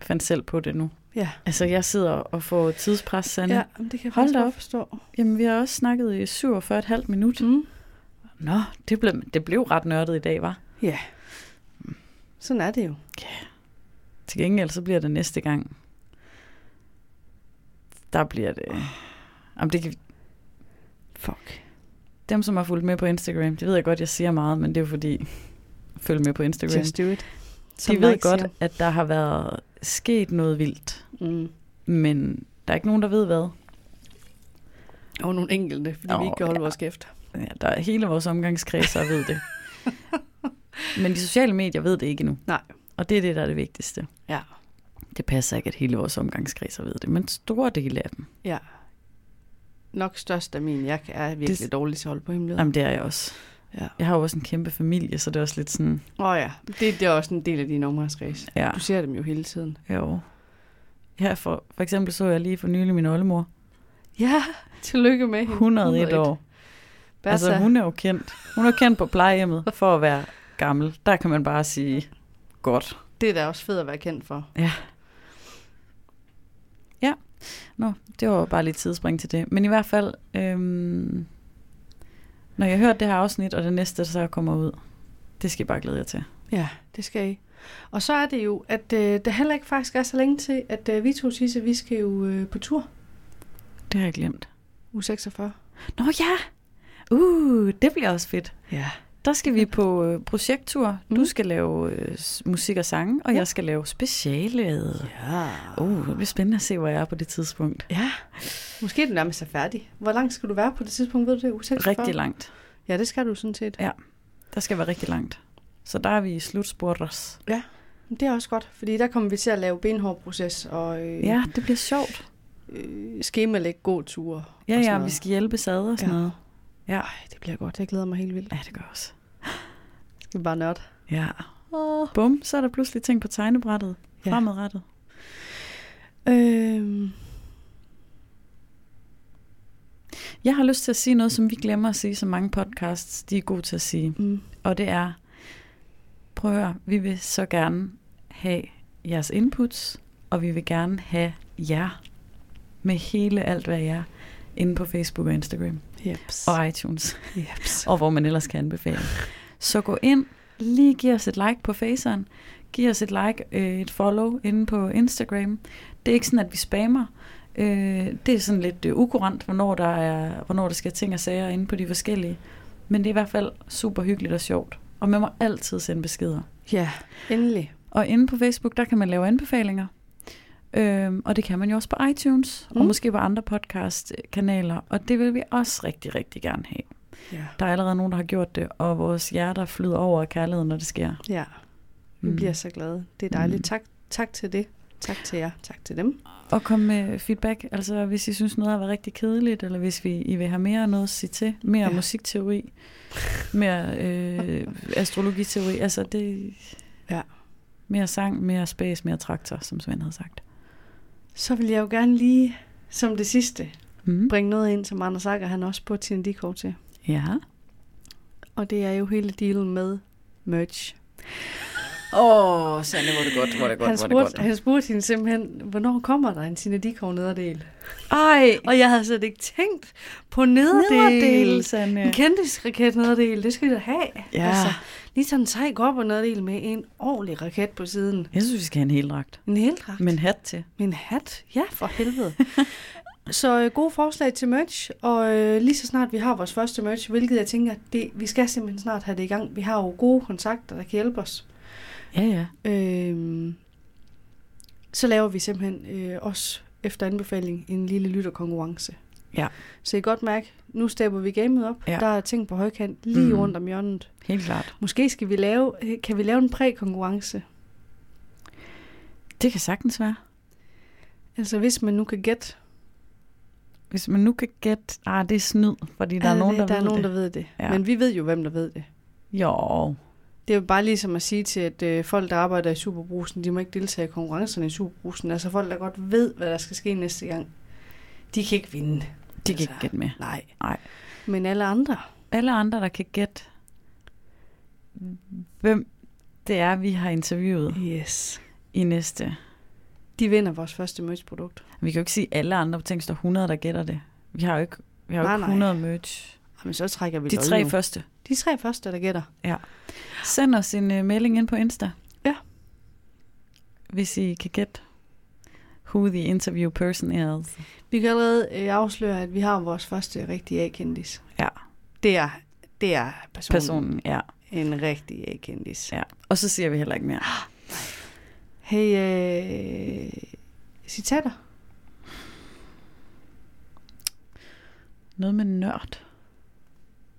C: Jeg fandt selv på det nu.
B: Ja.
C: Altså, jeg sidder og får tidspres, Sande.
B: Ja, men det kan jeg
C: Hold op.
B: forstå.
C: Jamen, vi har også snakket i 47,5 minut.
B: Mm.
C: Nå, det blev, det blev ret nørdet i dag, var.
B: Ja. Sådan er det jo.
C: Til gengæld, så bliver det næste gang. Der bliver det... Jamen, det kan,
B: Fuck.
C: dem, som har fulgt med på Instagram, det ved jeg godt, jeg siger meget, men det er jo fordi, følg med på Instagram.
B: Just do it.
C: De ved godt, at der har været sket noget vildt,
B: Mm.
C: men der er ikke nogen, der ved hvad.
B: Og nogle enkelte, fordi
C: Åh,
B: vi ikke kan holde
C: ja.
B: vores kæft.
C: Ja, der er hele vores omgangskreds, der ved det. men de sociale medier ved det ikke endnu.
B: Nej.
C: Og det er det, der er det vigtigste.
B: Ja.
C: Det passer ikke, at hele vores omgangskredser ved det, men store dele af dem.
B: Ja. Nok størst af min. Jeg er virkelig
C: Det-
B: dårlig til at holde på himlen.
C: Jamen, det er jeg også.
B: Ja.
C: Jeg har jo også en kæmpe familie, så det er også lidt sådan,
B: Åh oh, ja, det, det er også en del af din omgangskreds.
C: ja,
B: Du ser dem jo hele tiden.
C: jo. Ja, for, for eksempel så jeg lige for nylig min oldemor.
B: Ja, tillykke med hende.
C: 101 år.
B: Bertha.
C: Altså, hun er jo kendt. Hun er kendt på plejehjemmet for at være gammel. Der kan man bare sige, godt.
B: Det er da også fedt at være kendt for.
C: Nå, det var bare lidt tidsspring til det. Men i hvert fald, øhm, når jeg hørte det her afsnit, og det næste, der så kommer ud, det skal I bare glæde jer til.
B: Ja, det skal I. Og så er det jo, at øh, der heller ikke faktisk er så længe til, at øh, vi to Tisse, vi skal jo øh, på tur.
C: Det har jeg glemt.
B: U 46.
C: Nå ja! Uh, det bliver også fedt.
B: Ja.
C: Der skal vi på øh, projekttur. Du
B: Mm.
C: skal lave øh, musik og sange, og
B: Ja.
C: jeg skal lave specialet.
B: Ja.
C: Uh, det bliver spændende at se, hvor jeg er på det tidspunkt.
B: Ja. Måske er du nærmest er færdig. Hvor langt skal du være på det tidspunkt, ved du det? U 46?
C: Rigtig langt.
B: Ja, det skal du sådan set.
C: Ja. Der skal være rigtig langt. Så der er vi i slutspurters.
B: Det er også godt, fordi der kommer vi til at lave benhård proces og øh,
C: Ja, det bliver sjovt.
B: øh, skemalægge gåture.
C: Ja, ja, vi skal hjælpe sad og sådan
B: Ja.
C: noget. Ja.
B: Ej, det bliver godt. Jeg glæder mig helt vildt.
C: Ja, det gør jeg også.
B: Skal vi bare nørde?
C: Ja. Bum, så er der pludselig ting på tegnebrættet.
B: Ja.
C: Fremadrettet.
B: Øhm,
C: Jeg har lyst til at sige noget, som vi glemmer at sige, som mange podcasts, de er gode til at sige.
B: mm,
C: Og det er, prøv at høre, vi vil så gerne have jeres inputs, og vi vil gerne have jer med hele alt, hvad jer er, inde på Facebook og Instagram
B: jeps.
C: og iTunes,
B: jeps.
C: og hvor man ellers kan anbefale. Så gå ind, lige giv os et like på Faceren, giv os et like, øh, et follow inde på Instagram. Det er ikke sådan, at vi spammer. Øh, det er sådan lidt øh, ukurant, hvornår der, er, hvornår der skal ting og sager inde på de forskellige. Men det er i hvert fald super hyggeligt og sjovt. Og man må altid sende beskeder.
B: Ja, endelig.
C: Og inde på Facebook, der kan man lave anbefalinger. Øhm, og det kan man jo også på iTunes, mm. og måske på andre podcast-kanaler. Og det vil vi også rigtig, rigtig gerne have.
B: Ja.
C: Der er allerede nogen, der har gjort det, og vores hjerter flyder over af kærlighed, når det sker.
B: ja. Vi
C: Mm.
B: bliver så glade. Det er dejligt.
C: Mm.
B: Tak, tak til det. Tak til jer. Tak til dem.
C: Og kom med feedback, altså hvis I synes noget har været rigtig kedeligt, eller hvis vi, I vil have mere noget at sige til, mere. Ja. musikteori, mere øh, astrologiteori, altså det...
B: Ja.
C: Mere sang, mere space, mere traktor, som Svend havde sagt.
B: Så vil jeg jo gerne lige, som det sidste,
C: Mm.
B: bringe noget ind, som Anders Akker han også på TND-kort til.
C: Ja.
B: Og det er jo hele dealen med merch.
C: Åh, oh, Sande, hvor det godt, hvor det godt,
B: Han
C: hvor er det godt.
B: spurgte, han spurgte hende simpelthen, hvornår kommer der en Sinadikov nederdel?
C: Ej,
B: Og jeg havde slet ikke tænkt på nederdel.
C: nederdel, Sande.
B: En kendisraket nederdel, det skal vi da have.
C: Ja.
B: Altså, lige sådan en sej op og nederdel med en ordentlig raket på siden.
C: Jeg synes, vi skal have en hel dragt.
B: En hel dragt.
C: Med en hat til.
B: Med en hat? Ja, for helvede. så øh, gode forslag til merch, og øh, lige så snart vi har vores første merch, hvilket jeg tænker, det, vi skal simpelthen snart have det i gang. Vi har jo gode kontakter, der kan hjælpe os.
C: Ja, ja.
B: Øh, så laver vi simpelthen øh, også efter anbefaling en lille lytterkonkurrence.
C: Ja.
B: Så I kan godt mærke, nu stepper vi gamet op.
C: Ja.
B: Der er ting på højkant lige
C: Mm.
B: rundt om hjørnet.
C: Helt klart.
B: Måske skal vi lave, kan vi lave en prækonkurrence.
C: Det kan sagtens være.
B: Altså hvis man nu kan gætte.
C: Hvis man nu kan gætte, ah, det er snyd, fordi der er, nogen, der,
B: der er
C: ved
B: nogen,
C: det.
B: der ved det.
C: Ja.
B: Ja. Men vi ved jo, hvem der ved det.
C: Jo,
B: Det er jo bare ligesom at sige til, at øh, folk, der arbejder i Superbrusen, de må ikke deltage i konkurrencerne i Superbrusen. Altså folk, der godt ved, hvad der skal ske næste gang. De kan ikke vinde.
C: De kan ikke gætte med.
B: Nej.
C: Nej.
B: Men alle andre.
C: Alle andre, der kan gætte, hvem det er, vi har interviewet
B: Yes.
C: i næste.
B: De vinder vores første merch-produkt.
C: Vi kan jo ikke sige alle andre, tænk, der er 100, der gætter det. Vi har jo ikke, vi har jo
B: Nej,
C: ikke
B: nej.
C: 100 merch.
B: Jamen, så trækker vi
C: De tre
B: nu.
C: første.
B: De tre første, der gætter.
C: Send os en uh, melding ind på Insta.
B: Ja.
C: Hvis I kan gætte, who the interview person is.
B: Vi kan allerede øh, afsløre, at vi har vores første rigtige A-kendis.
C: Ja.
B: Det er, det er personen.
C: Personen, ja.
B: En rigtig A-kendis.
C: ja. Og så siger vi heller ikke mere.
B: Hey, øh, citater.
C: Noget med nørd.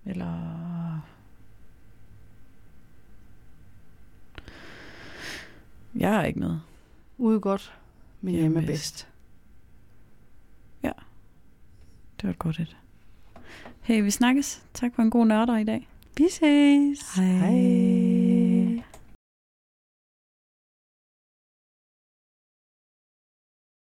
C: Eller... Jeg har ikke noget.
B: Ude godt, men
C: Hjemme
B: hjemme
C: bedst.
B: bedst.
C: Det var et godt et. Hey, vi snakkes. Tak for en god nørder i dag.
B: Vi ses.
C: Hej.